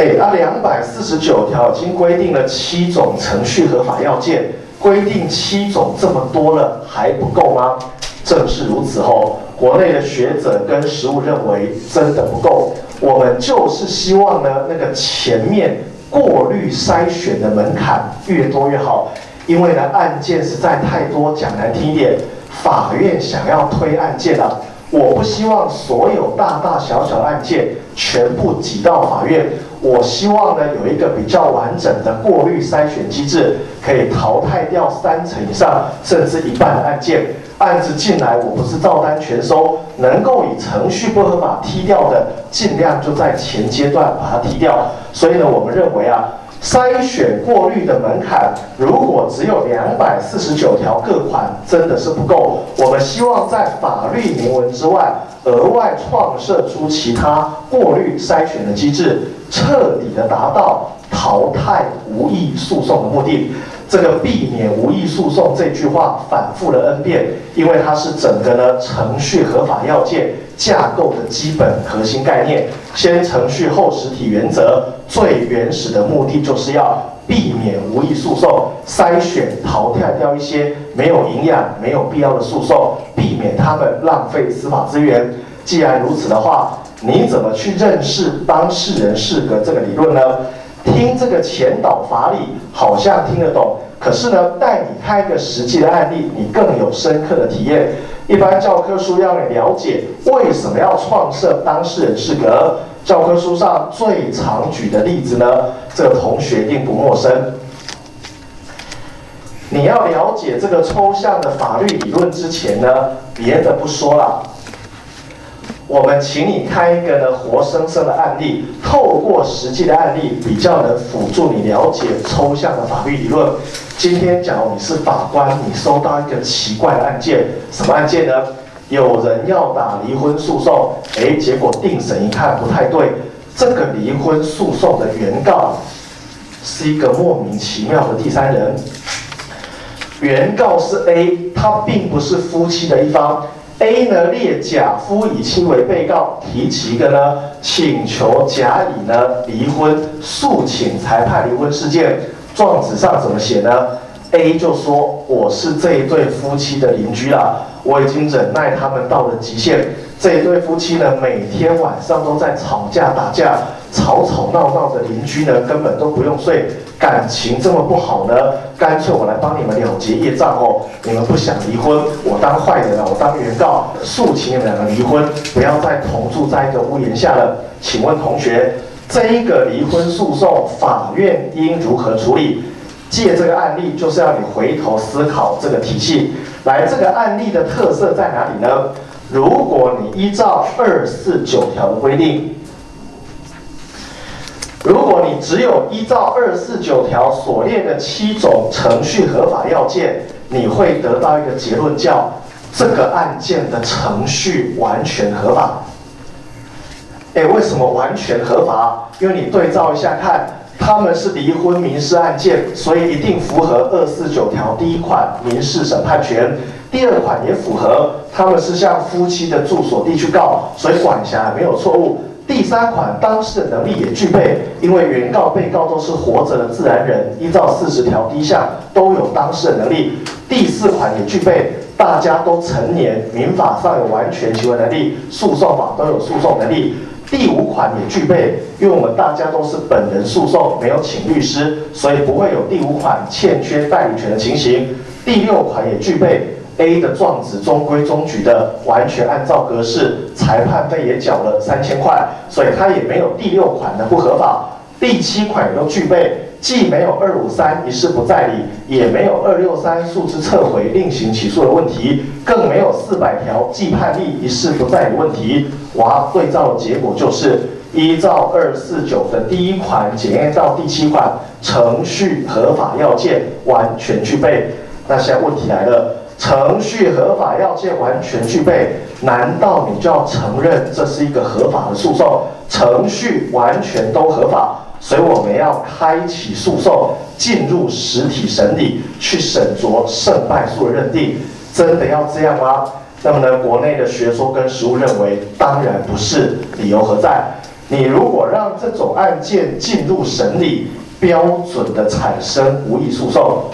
哎，那两百四十九条已经规定了七种程序合法要件，规定七种这么多了还不够吗？正是如此后，国内的学者跟实务认为真的不够。我们就是希望呢，那个前面过滤筛选的门槛越多越好，因为呢案件实在太多，讲难听一点，法院想要推案件了。我不希望所有大大小小案件全部挤到法院。我希望呢有一个比较完整的过滤筛选机制，可以淘汰掉三成以上甚至一半的案件。案子进来，我不是照单全收，能够以程序不合法踢掉的，尽量就在前阶段把它踢掉。所以呢，我们认为啊。筛选过滤的门槛，如果只有两百四十九条各款，真的是不够。我们希望在法律明文之外，额外创设出其他过滤筛选的机制，彻底的达到淘汰无意诉讼的目的。这个避免无意诉讼这句话反复了 N 遍，因为它是整个呢程序合法要件架构的基本核心概念。先程序后实体原则，最原始的目的就是要避免无意诉讼，筛选淘汰掉一些没有营养、没有必要的诉讼，避免他们浪费司法资源。既然如此的话，你怎么去认识当事人适格这个理论呢？听这个前导法理好像听得懂，可是呢，带你看一个实际的案例，你更有深刻的体验。一般教科书要你了解为什么要创设当事人资格，教科书上最常举的例子呢，这个同学一定不陌生。你要了解这个抽象的法律理论之前呢，别的不说了。我们请你看一个呢活生生的案例，透过实际的案例，比较能辅助你了解抽象的法律理论。今天，假如你是法官，你收到一个奇怪的案件，什么案件呢？有人要打离婚诉讼，哎，结果定审一看不太对，这个离婚诉讼的原告是一个莫名其妙的第三人，原告是 A，他并不是夫妻的一方。A 呢列甲夫以妻为被告，提起一个呢请求甲乙呢离婚，诉请裁判离婚事件。状纸上怎么写呢？A 就说我是这一对夫妻的邻居啦，我已经忍耐他们到了极限。这一对夫妻呢每天晚上都在吵架打架，吵吵闹闹的邻居呢根本都不用睡。感情这么不好呢？干脆我来帮你们了结业障哦！你们不想离婚，我当坏人了，我当原告，诉请你们两个离婚，不要再同住在一个屋檐下了。请问同学，这一个离婚诉讼，法院应如何处理？借这个案例，就是要你回头思考这个体系。来，这个案例的特色在哪里呢？如果你依照二四九条的规定。如果你只有依照二四九条所列的七种程序合法要件，你会得到一个结论，叫这个案件的程序完全合法。哎，为什么完全合法？因为你对照一下看，他们是离婚民事案件，所以一定符合二四九条第一款民事审判权，第二款也符合，他们是向夫妻的住所地去告，所以管辖没有错误。第三款，当事的能力也具备，因为原告、被告都是活着的自然人，依照四十条第一项都有当事的能力。第四款也具备，大家都成年，民法上有完全行为能力，诉讼法都有诉讼能力。第五款也具备，因为我们大家都是本人诉讼，没有请律师，所以不会有第五款欠缺代理权的情形。第六款也具备。A 的状子中规中矩的，完全按照格式，裁判费也缴了三千块，所以它也没有第六款的不合法。第七款也都具备，既没有二五三一事不再理，也没有二六三诉之撤回另行起诉的问题，更没有四百条既判例一事不再理问题。哇，对照的结果就是依照二四九的第一款检验到第七款，程序合法要件完全具备。那现在问题来了。程序合法要件完全具备，难道你就要承认这是一个合法的诉讼？程序完全都合法，所以我们要开启诉讼，进入实体审理，去审酌胜败诉的认定。真的要这样吗？那么呢，国内的学说跟实务认为，当然不是。理由何在？你如果让这种案件进入审理，标准的产生无意诉讼。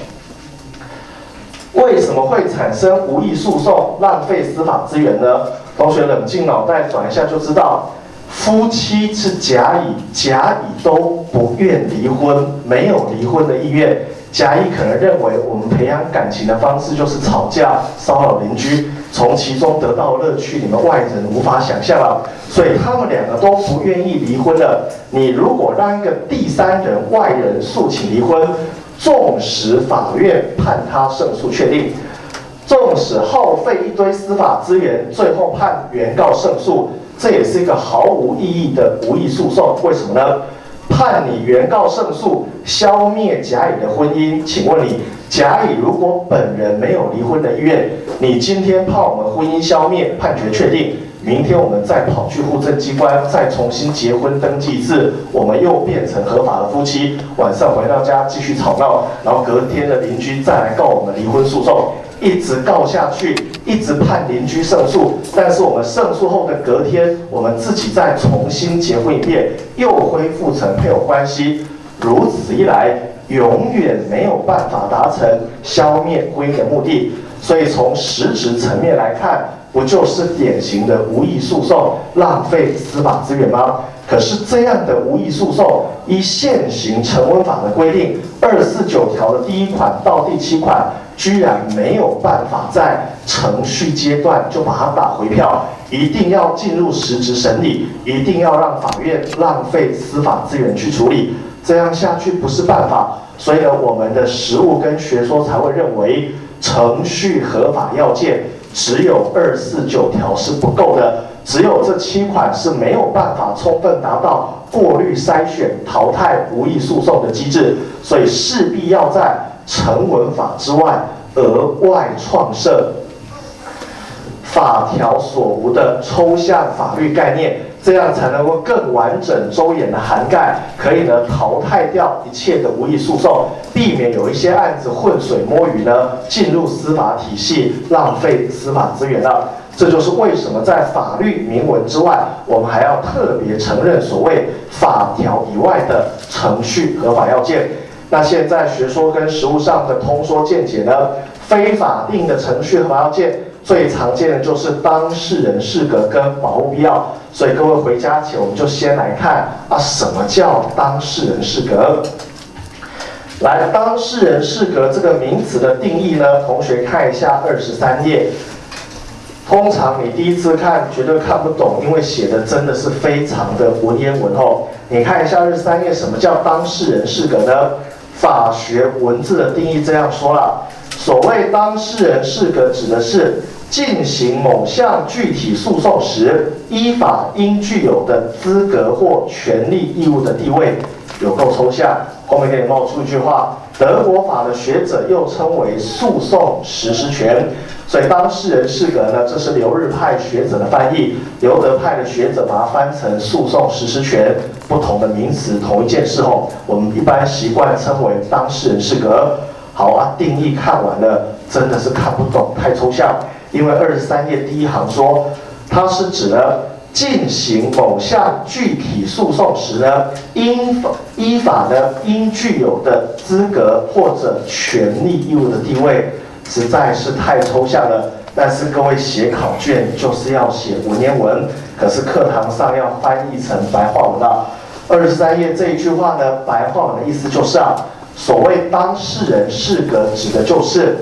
为什么会产生无意诉讼、浪费司法资源呢？同学冷静脑袋转一下就知道，夫妻是甲乙，甲乙都不愿离婚，没有离婚的意愿，甲乙可能认为我们培养感情的方式就是吵架、骚扰邻居，从其中得到乐趣，你们外人无法想象啊。所以他们两个都不愿意离婚了。你如果让一个第三人、外人诉请离婚，纵使法院判他胜诉确定，纵使耗费一堆司法资源，最后判原告胜诉，这也是一个毫无意义的无意诉讼。为什么呢？判你原告胜诉，消灭甲乙的婚姻。请问你，甲乙如果本人没有离婚的意愿，你今天判我们婚姻消灭，判决确定，明天我们再跑去户政机关再重新结婚登记一次，我们又变成合法的夫妻。晚上回到家继续吵闹，然后隔天的邻居再来告我们离婚诉讼。一直告下去，一直判邻居胜诉，但是我们胜诉后的隔天，我们自己再重新结婚一遍，又恢复成配偶关系。如此一来，永远没有办法达成消灭婚姻的目的。所以从实质层面来看，不就是典型的无意诉讼，浪费司法资源吗？可是这样的无意诉讼，依现行成文法的规定，二四九条的第一款到第七款。居然没有办法在程序阶段就把它打回票，一定要进入实质审理，一定要让法院浪费司法资源去处理，这样下去不是办法。所以呢，我们的实务跟学说才会认为，程序合法要件只有二四九条是不够的，只有这七款是没有办法充分达到过滤筛选淘汰无意诉讼的机制，所以势必要在。成文法之外，额外创设法条所无的抽象法律概念，这样才能够更完整周延的涵盖，可以呢淘汰掉一切的无意诉讼，避免有一些案子浑水摸鱼呢进入司法体系，浪费司法资源了。这就是为什么在法律明文之外，我们还要特别承认所谓法条以外的程序合法要件。那现在学说跟实务上的通说见解呢？非法定的程序和要件最常见的就是当事人适格跟保护必要。所以各位回家前，我们就先来看啊，什么叫当事人适格？来，当事人适格这个名词的定义呢？同学看一下二十三页。通常你第一次看绝对看不懂，因为写的真的是非常的文言文哦。你看一下二十三页，什么叫当事人适格呢？法学文字的定义这样说了：所谓当事人适格，指的是进行某项具体诉讼时，依法应具有的资格或权利义务的地位。有够抽象。后面给你冒出一句话：德国法的学者又称为诉讼实施权。所以当事人适格呢，这是留日派学者的翻译，留德派的学者把它翻成诉讼实施权，不同的名词，同一件事后，我们一般习惯称为当事人适格。好啊，定义看完了，真的是看不懂，太抽象。因为二十三页第一行说，它是指呢进行某项具体诉讼时呢，应依法呢应具有的资格或者权利义务的地位。实在是太抽象了，但是各位写考卷就是要写文言文，可是课堂上要翻译成白话文了。二十三页这一句话呢，白话文的意思就是啊，所谓当事人适格，指的就是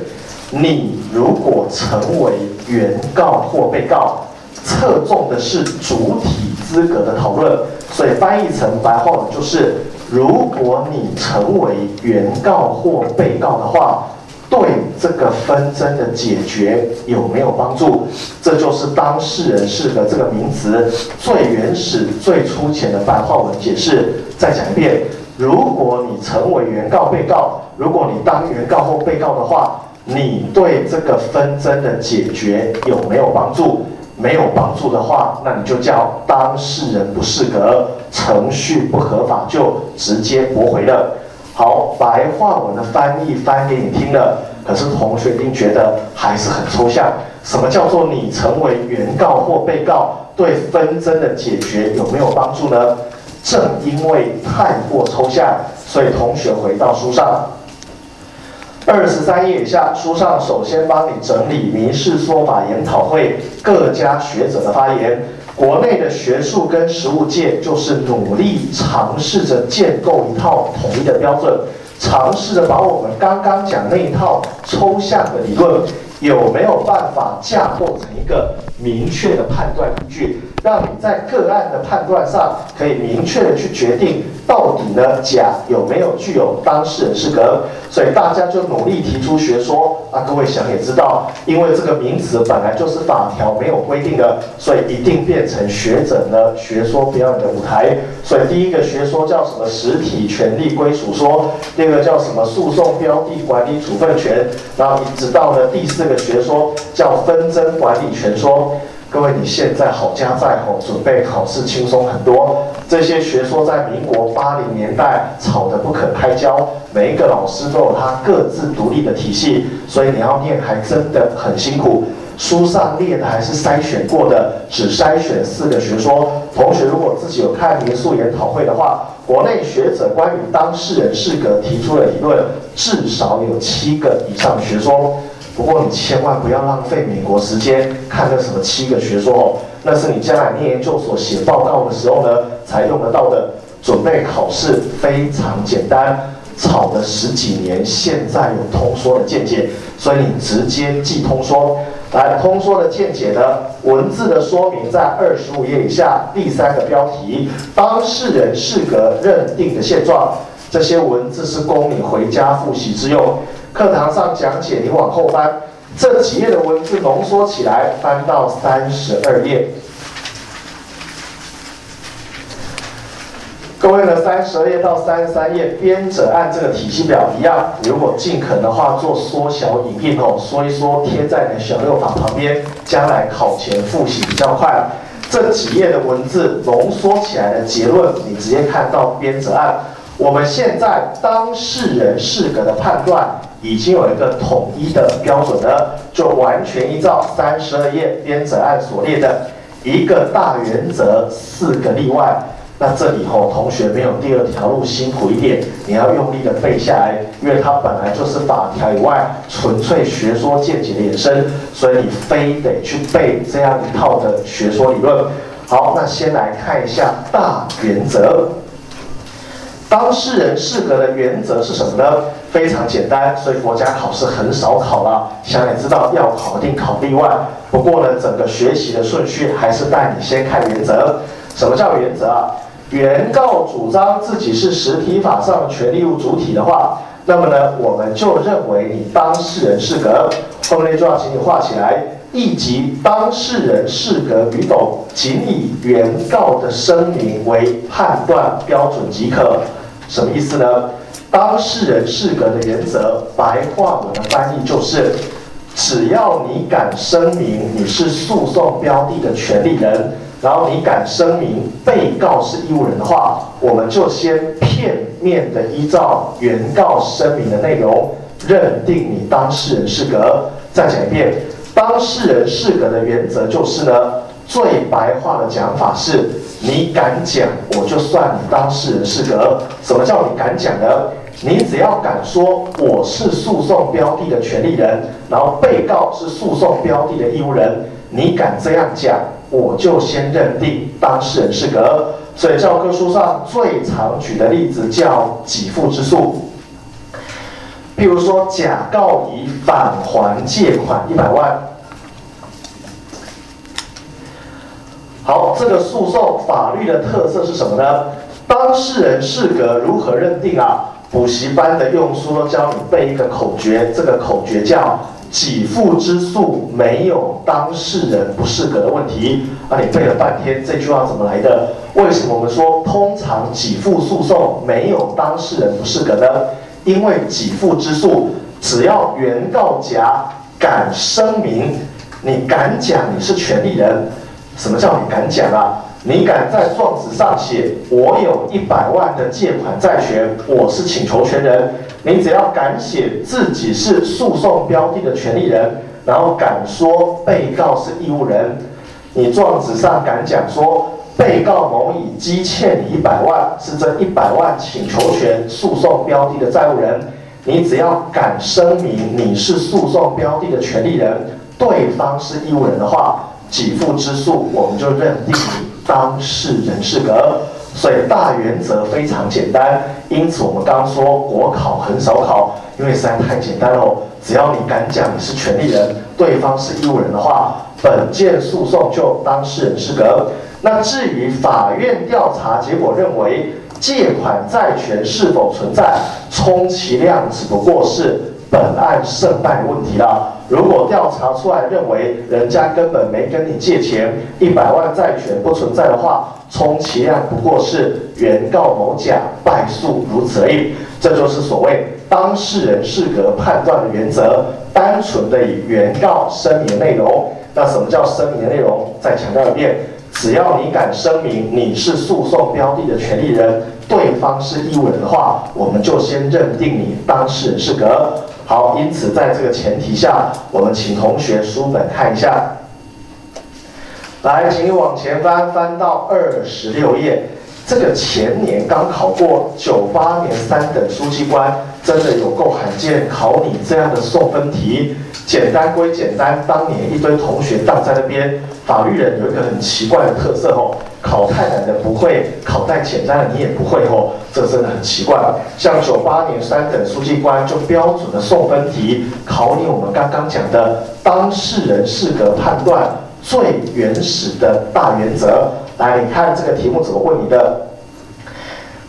你如果成为原告或被告，侧重的是主体资格的讨论，所以翻译成白话文就是，如果你成为原告或被告的话。对这个纷争的解决有没有帮助？这就是当事人适格这个名词最原始、最粗浅的白话文解释。再讲一遍：如果你成为原告、被告，如果你当原告或被告的话，你对这个纷争的解决有没有帮助？没有帮助的话，那你就叫当事人不适格，程序不合法，就直接驳回了。好，白话文的翻译翻给你听了，可是同学一定觉得还是很抽象。什么叫做你成为原告或被告，对纷争的解决有没有帮助呢？正因为太过抽象，所以同学回到书上，二十三页以下，书上首先帮你整理民事说法研讨会各家学者的发言。国内的学术跟实务界就是努力尝试着建构一套统一的标准，尝试着把我们刚刚讲那一套抽象的理论，有没有办法架构成一个明确的判断依据？让你在个案的判断上可以明确的去决定，到底呢甲有没有具有当事人适格，所以大家就努力提出学说啊。各位想也知道，因为这个名词本来就是法条没有规定的，所以一定变成学者呢学说表演的舞台。所以第一个学说叫什么实体权利归属说，第二个叫什么诉讼标的管理处分权，然后一直到了第四个学说叫纷争管理权说。各位，你现在好家在吼，准备考试轻松很多。这些学说在民国八零年代吵得不可开交，每一个老师都有他各自独立的体系，所以你要念还真的很辛苦。书上列的还是筛选过的，只筛选四个学说。同学如果自己有看民宿研讨会的话，国内学者关于当事人适格提出的理论，至少有七个以上学说。不过你千万不要浪费美国时间看那什么七个学说哦，那是你将来念研究所写报告的时候呢才用得到的。准备考试非常简单，吵了十几年，现在有通说的见解，所以你直接记通说。来，通说的见解呢，文字的说明在二十五页以下第三个标题，当事人适格认定的现状。这些文字是供你回家复习之用。课堂上讲解，你往后翻，这几页的文字浓缩起来，翻到三十二页。各位呢，三十二页到三十三页，编者按这个体系表一样，如果尽可能的话，做缩小影印哦，说一说，贴在你的小六法旁边，将来考前复习比较快。这几页的文字浓缩起来的结论，你直接看到编者按。我们现在当事人适格的判断。已经有一个统一的标准了，就完全依照三十二页编者案所列的一个大原则，四个例外。那这里吼，同学没有第二条路辛苦一点，你要用力的背下来，因为它本来就是法条以外纯粹学说见解的衍生，所以你非得去背这样一套的学说理论。好，那先来看一下大原则。当事人适格的原则是什么呢？非常简单，所以国家考试很少考了。想也知道，要考定考例外。不过呢，整个学习的顺序还是带你先看原则。什么叫原则啊？原告主张自己是实体法上的权利物主体的话，那么呢，我们就认为你当事人适格。后面那句话请你画起来：以及当事人适格与否，仅以原告的声明为判断标准即可。什么意思呢？当事人适格的原则，白话文的翻译就是：只要你敢声明你是诉讼标的的权利人，然后你敢声明被告是义务人的话，我们就先片面的依照原告声明的内容，认定你当事人适格。再讲一遍，当事人适格的原则就是呢，最白话的讲法是。你敢讲，我就算你当事人适格。什么叫你敢讲呢？你只要敢说我是诉讼标的的权利人，然后被告是诉讼标的的义务人，你敢这样讲，我就先认定当事人适格。所以教科书上最常举的例子叫给付之诉。譬如说，甲告乙返还借款一百万。好，这个诉讼法律的特色是什么呢？当事人适格如何认定啊？补习班的用书都教你背一个口诀，这个口诀叫“给付之诉没有当事人不适格的问题”。啊，你背了半天，这句话怎么来的？为什么我们说通常给付诉讼没有当事人不适格呢？因为给付之诉，只要原告甲敢声明，你敢讲你是权利人。什么叫你敢讲啊？你敢在状纸上写我有一百万的借款债权，我是请求权人。你只要敢写自己是诉讼标的的权利人，然后敢说被告是义务人，你状纸上敢讲说被告某乙积欠你一百万，是这一百万请求权诉讼标的的债务人。你只要敢声明你是诉讼标的的权利人，对方是义务人的话。给付之诉，我们就认定你当事人适格。所以大原则非常简单。因此我们刚说国考很少考，因为实在太简单了。只要你敢讲你是权利人，对方是义务人的话，本件诉讼就当事人适格。那至于法院调查结果认为借款债权是否存在，充其量只不过是本案胜败问题了。如果调查出来认为人家根本没跟你借钱，一百万债权不存在的话，充其量不过是原告某甲败诉，如此而已。这就是所谓当事人适格判断的原则，单纯的以原告声明内容。那什么叫声明内容？再强调一遍，只要你敢声明你是诉讼标的的权利人，对方是义务人的话，我们就先认定你当事人适格。好，因此在这个前提下，我们请同学书本看一下。来，请你往前翻，翻到二十六页。这个前年刚考过九八年三等书记官，真的有够罕见，考你这样的送分题。简单归简单，当年一堆同学荡在那边。法律人有一个很奇怪的特色哦，考太难的不会，考太简单的你也不会哦，这真的很奇怪。像九八年三等书记官就标准的送分题，考你我们刚刚讲的当事人适格判断最原始的大原则。来，你看这个题目怎么问你的？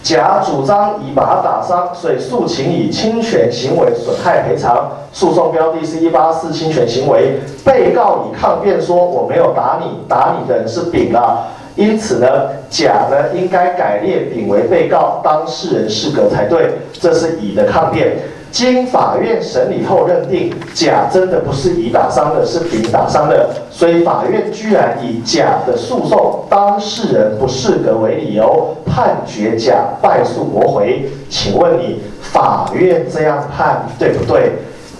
甲主张乙把他打伤，所以诉请以侵权行为损害赔偿。诉讼标的是一八四侵权行为。被告以抗辩说：“我没有打你，打你的人是丙啊。”因此呢，甲呢应该改列丙为被告，当事人适格才对。这是乙的抗辩。经法院审理后认定，甲真的不是乙打伤的，是丙打伤的，所以法院居然以甲的诉讼当事人不适格为理由，判决甲败诉驳回。请问你，法院这样判对不对？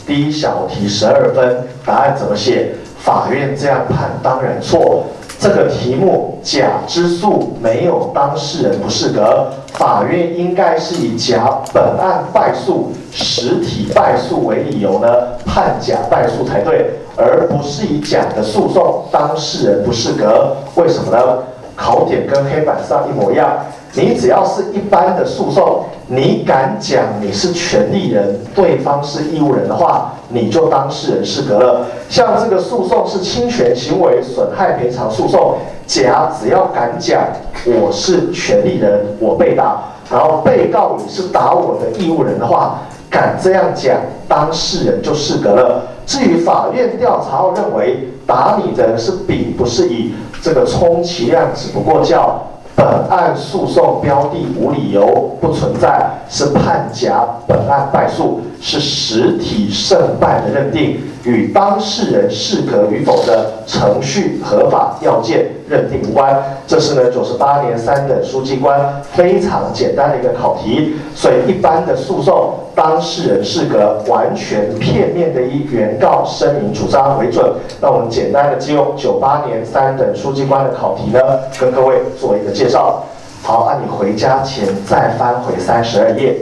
第一小题十二分，答案怎么写？法院这样判当然错。这个题目甲之诉没有当事人不适格，法院应该是以甲本案败诉、实体败诉为理由呢，判甲败诉才对，而不是以甲的诉讼当事人不适格。为什么呢？考点跟黑板上一模一样。你只要是一般的诉讼，你敢讲你是权利人，对方是义务人的话，你就当事人适格了。像这个诉讼是侵权行为损害赔偿诉讼，甲只要敢讲我是权利人，我被打，然后被告你是打我的义务人的话，敢这样讲，当事人就适格了。至于法院调查后认为打你的人是丙，不是乙，这个充其量只不过叫。本案诉讼标的无理由不存在，是判假本案败诉，是实体胜败的认定，与当事人适格与否的程序合法要件认定无关。这是呢九十八年三等书记官非常简单的一个考题，所以一般的诉讼。当事人适格，完全片面的以原告声明主张为准。那我们简单的就用九八年三等书记官的考题呢，跟各位做一个介绍。好，那你回家前再翻回三十二页。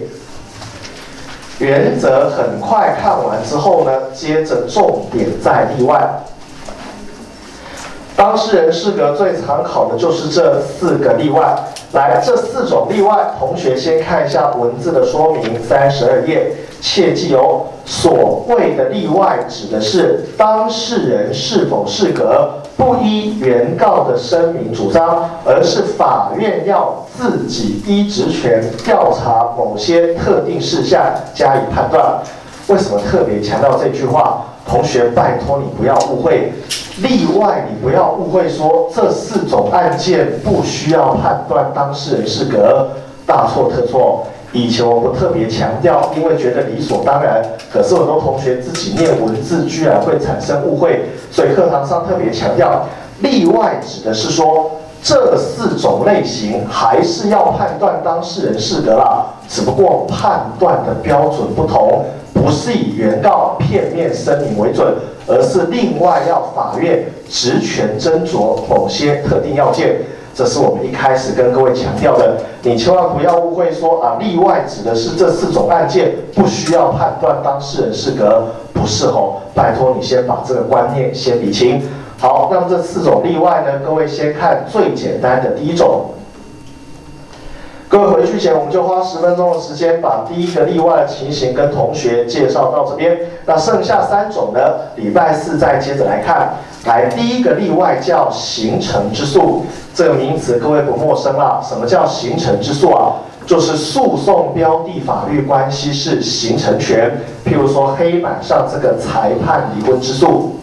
原则很快看完之后呢，接着重点在例外。当事人适格最常考的就是这四个例外。来，这四种例外，同学先看一下文字的说明，三十二页，切记哦。所谓的例外，指的是当事人是否适格，不依原告的声明主张，而是法院要自己依职权调查某些特定事项加以判断。为什么特别强调这句话？同学，拜托你不要误会，例外你不要误会，说这四种案件不需要判断当事人适格，大错特错。以前我不特别强调，因为觉得理所当然。可是很多同学自己念文字，居然会产生误会，所以课堂上特别强调，例外指的是说这四种类型还是要判断当事人适格啦，只不过判断的标准不同。不是以原告片面声明为准，而是另外要法院职权斟酌某些特定要件。这是我们一开始跟各位强调的，你千万不要误会说啊，例外指的是这四种案件不需要判断当事人是格，不是吼，拜托你先把这个观念先理清。好，那么这四种例外呢，各位先看最简单的第一种。各位回去前，我们就花十分钟的时间，把第一个例外的情形跟同学介绍到这边。那剩下三种呢，礼拜四再接着来看。来，第一个例外叫形成之诉，这个名词各位不陌生啦。什么叫形成之诉啊？就是诉讼标的法律关系是形成权。譬如说黑板上这个裁判离婚之诉。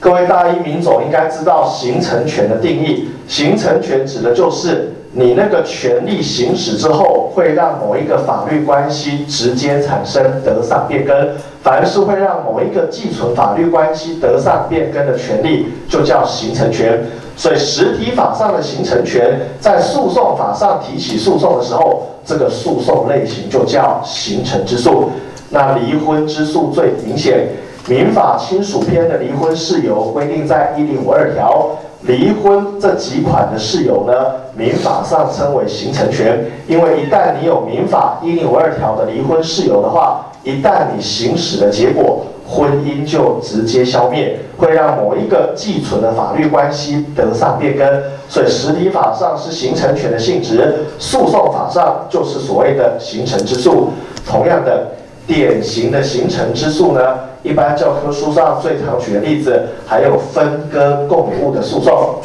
各位大一民总应该知道形成权的定义，形成权指的就是。你那个权利行使之后，会让某一个法律关系直接产生得上变更。凡是会让某一个寄存法律关系得上变更的权利，就叫形成权。所以实体法上的形成权，在诉讼法上提起诉讼的时候，这个诉讼类型就叫形成之诉。那离婚之诉最明显，民法亲属篇的离婚事由规定在一零五二条。离婚这几款的事由呢，民法上称为形成权，因为一旦你有民法一零五二条的离婚事由的话，一旦你行使的结果，婚姻就直接消灭，会让某一个寄存的法律关系得上变更，所以实体法上是形成权的性质，诉讼法上就是所谓的形成之诉。同样的，典型的形成之诉呢？一般教科书上最常举的例子，还有分割共有物的诉讼。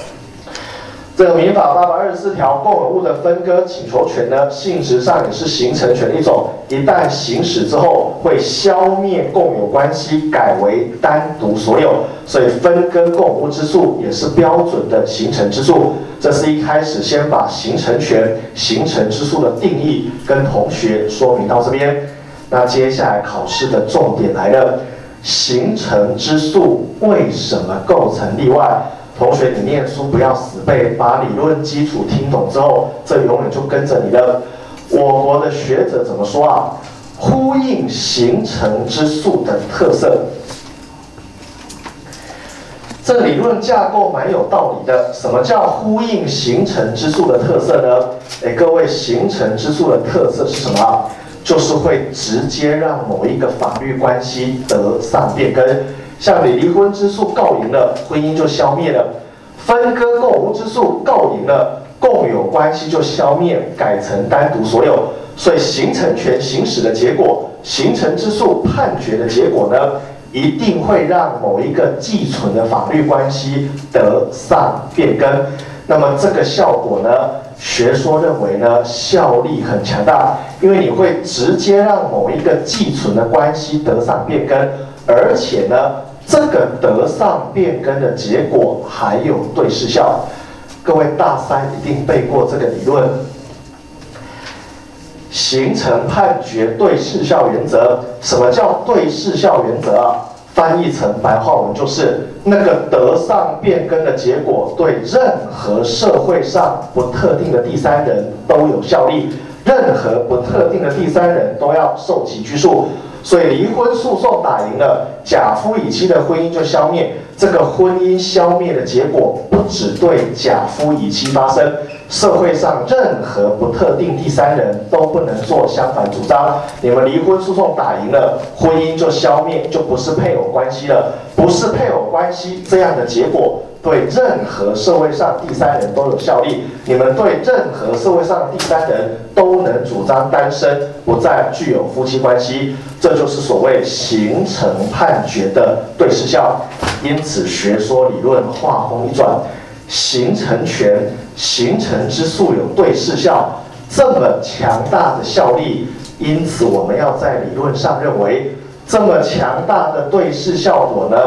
这个民法八百二十四条共有物的分割请求权呢，性质上也是形成权的一种。一旦行使之后，会消灭共有关系，改为单独所有。所以分割共有物之诉也是标准的形成之诉。这是一开始先把形成权、形成之诉的定义跟同学说明到这边。那接下来考试的重点来了。形成之诉为什么构成例外？同学，你念书不要死背，把理论基础听懂之后，这永远就跟着你的。我国的学者怎么说啊？呼应形成之诉的特色。这理论架构蛮有道理的。什么叫呼应形成之诉的特色呢？哎，各位，形成之诉的特色是什么？就是会直接让某一个法律关系得上变更，像你离婚之诉告赢了，婚姻就消灭了；分割共无之诉告赢了，共有关系就消灭，改成单独所有。所以形成权行使的结果，形成之诉判决的结果呢，一定会让某一个寄存的法律关系得上变更。那么这个效果呢？学说认为呢，效力很强大，因为你会直接让某一个寄存的关系得上变更，而且呢，这个得上变更的结果还有对视效。各位大三一定背过这个理论，形成判决对视效原则。什么叫对视效原则啊？翻译成白话文就是，那个得上变更的结果对任何社会上不特定的第三人都有效力，任何不特定的第三人都要受其拘束。所以离婚诉讼打赢了，假夫乙妻的婚姻就消灭。这个婚姻消灭的结果不只对假夫乙妻发生。社会上任何不特定第三人都不能做相反主张。你们离婚诉讼打赢了，婚姻就消灭，就不是配偶关系了。不是配偶关系这样的结果，对任何社会上第三人都有效力。你们对任何社会上第三人都能主张单身，不再具有夫妻关系。这就是所谓形成判决的对视效。因此，学说理论话锋一转。形成权形成之诉有对视效，这么强大的效力，因此我们要在理论上认为，这么强大的对视效果呢，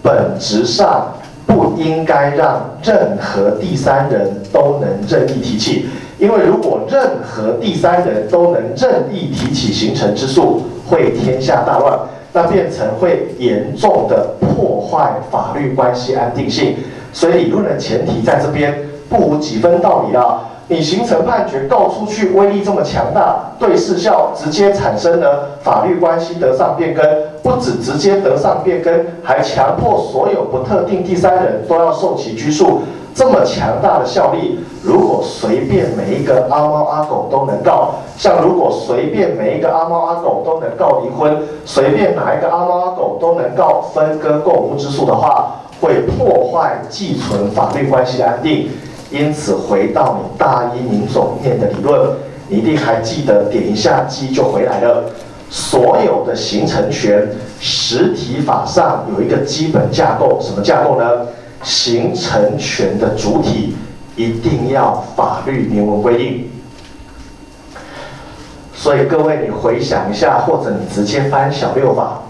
本质上不应该让任何第三人都能任意提起，因为如果任何第三人都能任意提起形成之诉，会天下大乱，那变成会严重的破坏法律关系安定性。所以理论的前提在这边不无几分道理啊。你形成判决告出去，威力这么强大，对事效直接产生了法律关系得上变更，不止直接得上变更，还强迫所有不特定第三人都要受其拘束。这么强大的效力，如果随便每一个阿猫阿狗都能告，像如果随便每一个阿猫阿狗都能告离婚，随便哪一个阿猫阿狗都能告分割共无之诉的话。会破坏寄存法律关系的安定，因此回到你大一民总念的理论，你一定还记得，点一下机就回来了。所有的形成权，实体法上有一个基本架构，什么架构呢？形成权的主体一定要法律明文规定。所以各位，你回想一下，或者你直接翻小六法，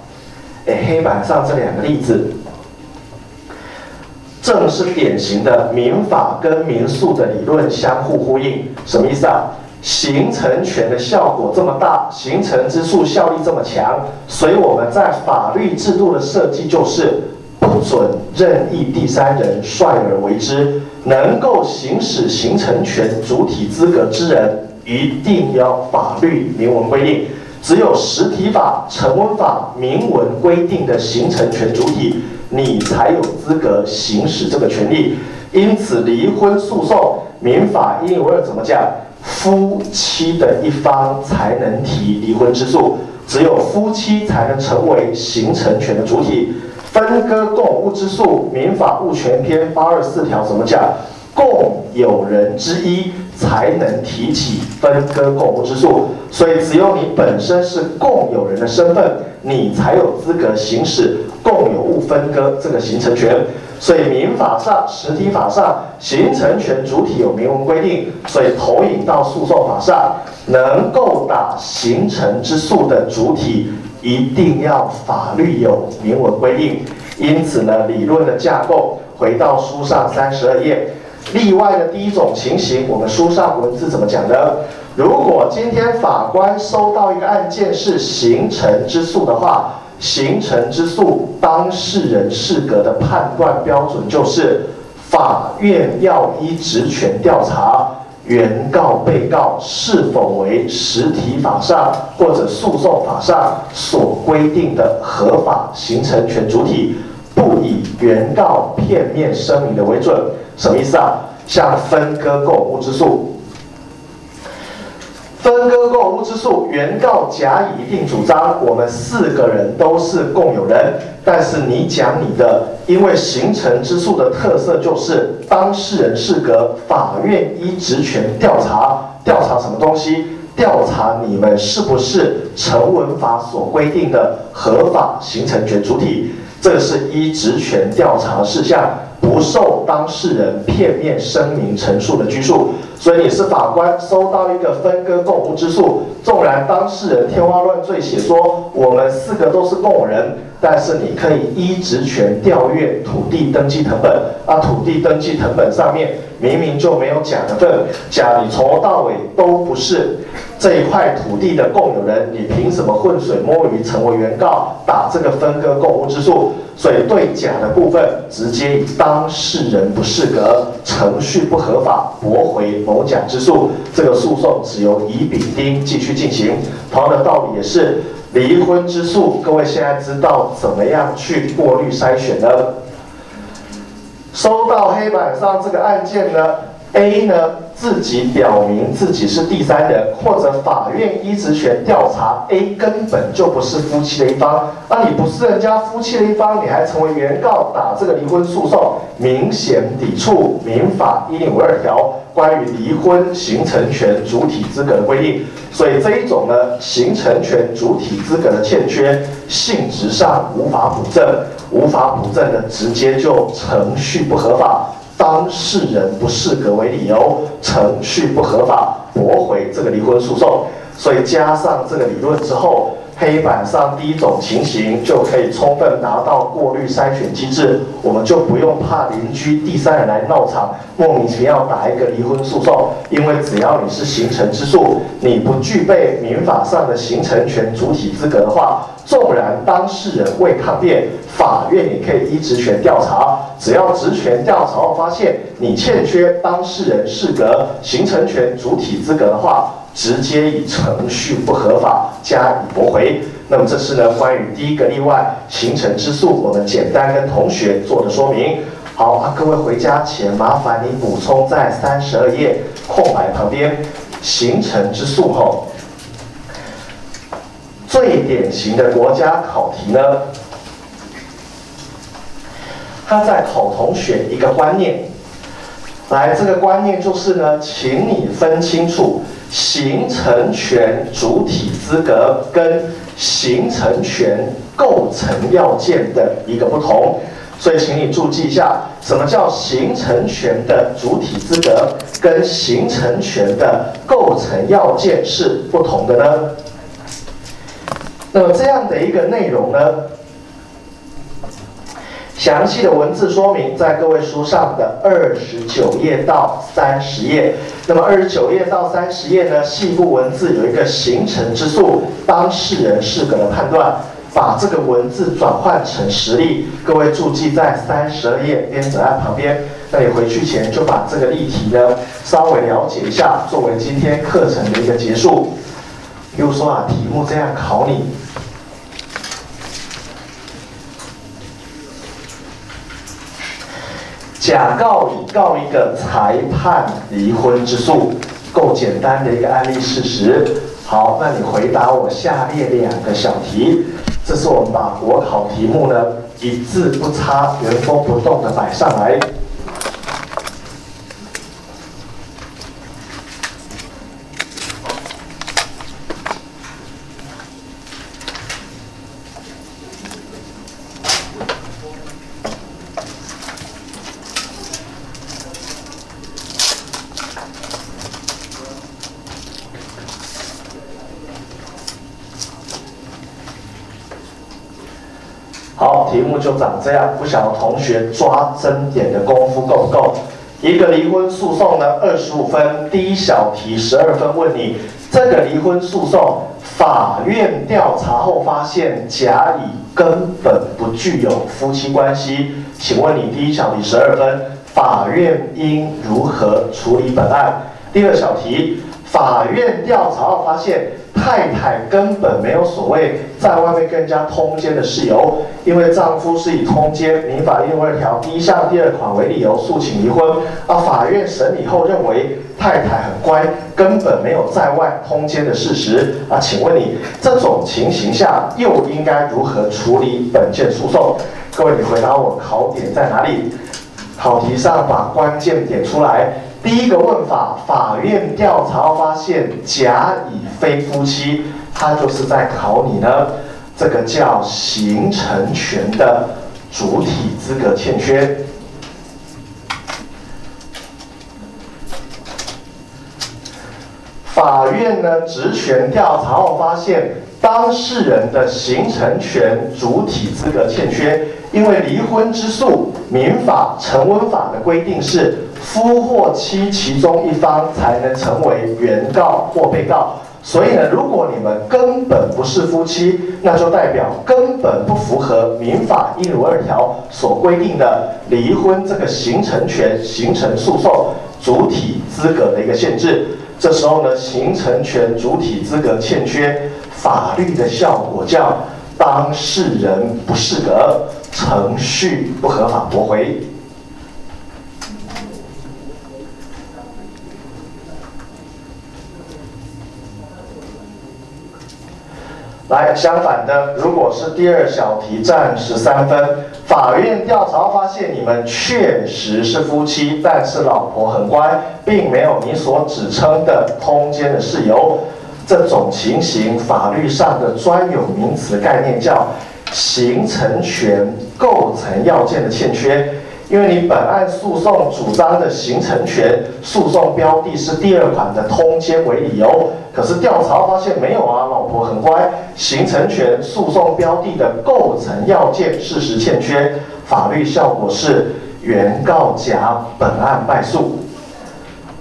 哎，黑板上这两个例子，正是典型的民法跟民诉的理论相互呼应。什么意思啊？形成权的效果这么大，形成之诉效力这么强，所以我们在法律制度的设计就是不准任意第三人率而为之，能够行使形成权主体资格之人，一定要法律明文规定，只有实体法、成文法明文规定的形成权主体，你才有资格行使这个权利。因此，离婚诉讼民法一五二怎么讲？夫妻的一方才能提离婚之诉，只有夫妻才能成为形成权的主体。分割共物之诉，民法物权篇八二四条怎么讲？共有人之一才能提起分割共物之诉，所以只有你本身是共有人的身份，你才有资格行使共有物分割这个形成权。所以民法上、实体法上形成权主体有明文规定，所以投影到诉讼法上，能够打形成之诉的主体一定要法律有明文规定。因此呢，理论的架构回到书上三十二页，例外的第一种情形，我们书上文字怎么讲呢？如果今天法官收到一个案件是形成之诉的话。形成之诉，当事人适格的判断标准就是，法院要依职权调查原告被告是否为实体法上或者诉讼法上所规定的合法形成权主体，不以原告片面声明的为准。什么意思啊？像分割购物之诉。分割共有物之诉，原告甲乙一定主张，我们四个人都是共有人。但是你讲你的，因为形成之诉的特色就是当事人适格，法院依职权调查，调查什么东西？调查你们是不是成文法所规定的合法形成权主体？这是依职权调查事项。不受当事人片面声明陈述的拘束，所以你是法官，收到一个分割共无之诉，纵然当事人天花乱坠写说我们四个都是共有人，但是你可以依职权调阅土地登记成本，那，土地登记成本上面明明就没有甲的份，甲你从头到尾都不是这一块土地的共有人，你凭什么浑水摸鱼成为原告打这个分割共无之诉？所以对甲的部分，直接以当事人不适格、程序不合法驳回某甲之诉，这个诉讼只由乙、丙、丁继续进行。同样的道理也是离婚之诉，各位现在知道怎么样去过滤筛选呢？收到黑板上这个案件呢，A 呢？自己表明自己是第三人，或者法院依职权调查 A 根本就不是夫妻的一方，那你不是人家夫妻的一方，你还成为原告打这个离婚诉讼，明显抵触民法一零五二条关于离婚形成权主体资格的规定，所以这一种呢形成权主体资格的欠缺，性质上无法补正，无法补正的直接就程序不合法。当事人不适格为理由，程序不合法，驳回这个离婚诉讼。所以加上这个理论之后，黑板上第一种情形就可以充分拿到过滤筛选机制，我们就不用怕邻居第三人来闹场，莫名其妙打一个离婚诉讼。因为只要你是形成之诉，你不具备民法上的形成权主体资格的话。纵然当事人未抗辩，法院也可以依职权调查。只要职权调查后发现你欠缺当事人适格形成权主体资格的话，直接以程序不合法加以驳回。那么这是呢关于第一个例外形成之诉，我们简单跟同学做的说明。好啊，各位回家前麻烦你补充在三十二页空白旁边形成之诉后。最典型的国家考题呢，他在考同学一个观念：来，这个观念就是呢，请你分清楚形成权主体资格跟形成权构成要件的一个不同。所以，请你注记一下，什么叫形成权的主体资格跟形成权的构成要件是不同的呢？那么这样的一个内容呢？详细的文字说明在各位书上的二十九页到三十页。那么二十九页到三十页呢，细部文字有一个形成之诉，当事人适格的判断，把这个文字转换成实例。各位注记在三十二页编者案旁边。那你回去前就把这个例题呢稍微了解一下，作为今天课程的一个结束。比如说啊，题目这样考你。甲告乙告一个裁判离婚之诉，够简单的一个案例事实。好，那你回答我下列两个小题。这是我们把国考题目呢一字不差、原封不动的摆上来。题目就长这样，学抓真点的功夫够不够？一个离婚诉讼呢，二十五分，第一小题十二分，问你这个离婚诉讼，法院调查后发现甲乙根本不具有夫妻关系，请问你第一小题十二分，法院应如何处理本案？第二小题，法院调查后发现。太太根本没有所谓在外面跟人家通奸的事由，因为丈夫是以通奸民法一二条第一项第二款为理由诉请离婚，而法院审理后认为太太很乖，根本没有在外通奸的事实。啊，请问你这种情形下又应该如何处理本件诉讼？各位，你回答我，考点在哪里？考题上把关键点出来。第一个问法，法院调查发现甲乙非夫妻，他就是在考你呢，这个叫形成权的主体资格欠缺。法院呢职权调查后发现当事人的形成权主体资格欠缺，因为离婚之诉，民法成文法的规定是。夫或妻其中一方才能成为原告或被告，所以呢，如果你们根本不是夫妻，那就代表根本不符合民法一五二条所规定的离婚这个形成权、形成诉讼主体资格的一个限制。这时候呢，形成权主体资格欠缺，法律的效果叫当事人不适格，程序不合法驳回。来，相反的，如果是第二小题占十三分，法院调查发现你们确实是夫妻，但是老婆很乖，并没有你所指称的通奸的事由，这种情形，法律上的专有名词概念叫形成权构成要件的欠缺。因为你本案诉讼主张的形成权诉讼标的是第二款的通奸为理由，可是调查发现没有啊，老婆很乖，形成权诉讼标的的构成要件事实欠缺，法律效果是原告甲本案败诉。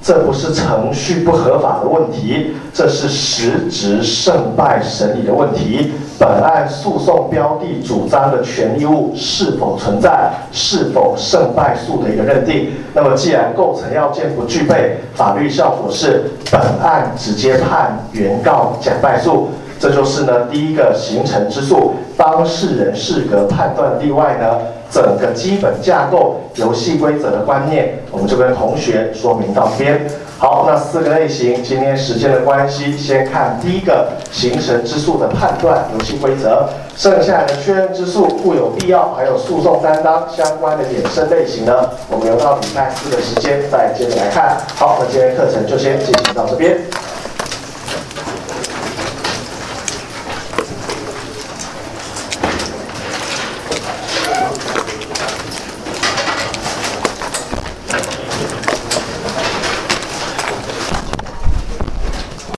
这不是程序不合法的问题，这是实质胜败审理的问题。本案诉讼标的主张的权利物是否存在，是否胜败诉的一个认定。那么，既然构成要件不具备，法律效果是本案直接判原告甲败诉。这就是呢第一个形成之诉，当事人适格判断例外呢。整个基本架构、游戏规则的观念，我们就跟同学说明到边。好，那四个类型，今天时间的关系，先看第一个形成之诉的判断游戏规则，剩下的确认之诉固有必要，还有诉讼担当相关的衍生类型呢，我们留到礼拜四的时间再接着来看。好，那今天课程就先进行到这边。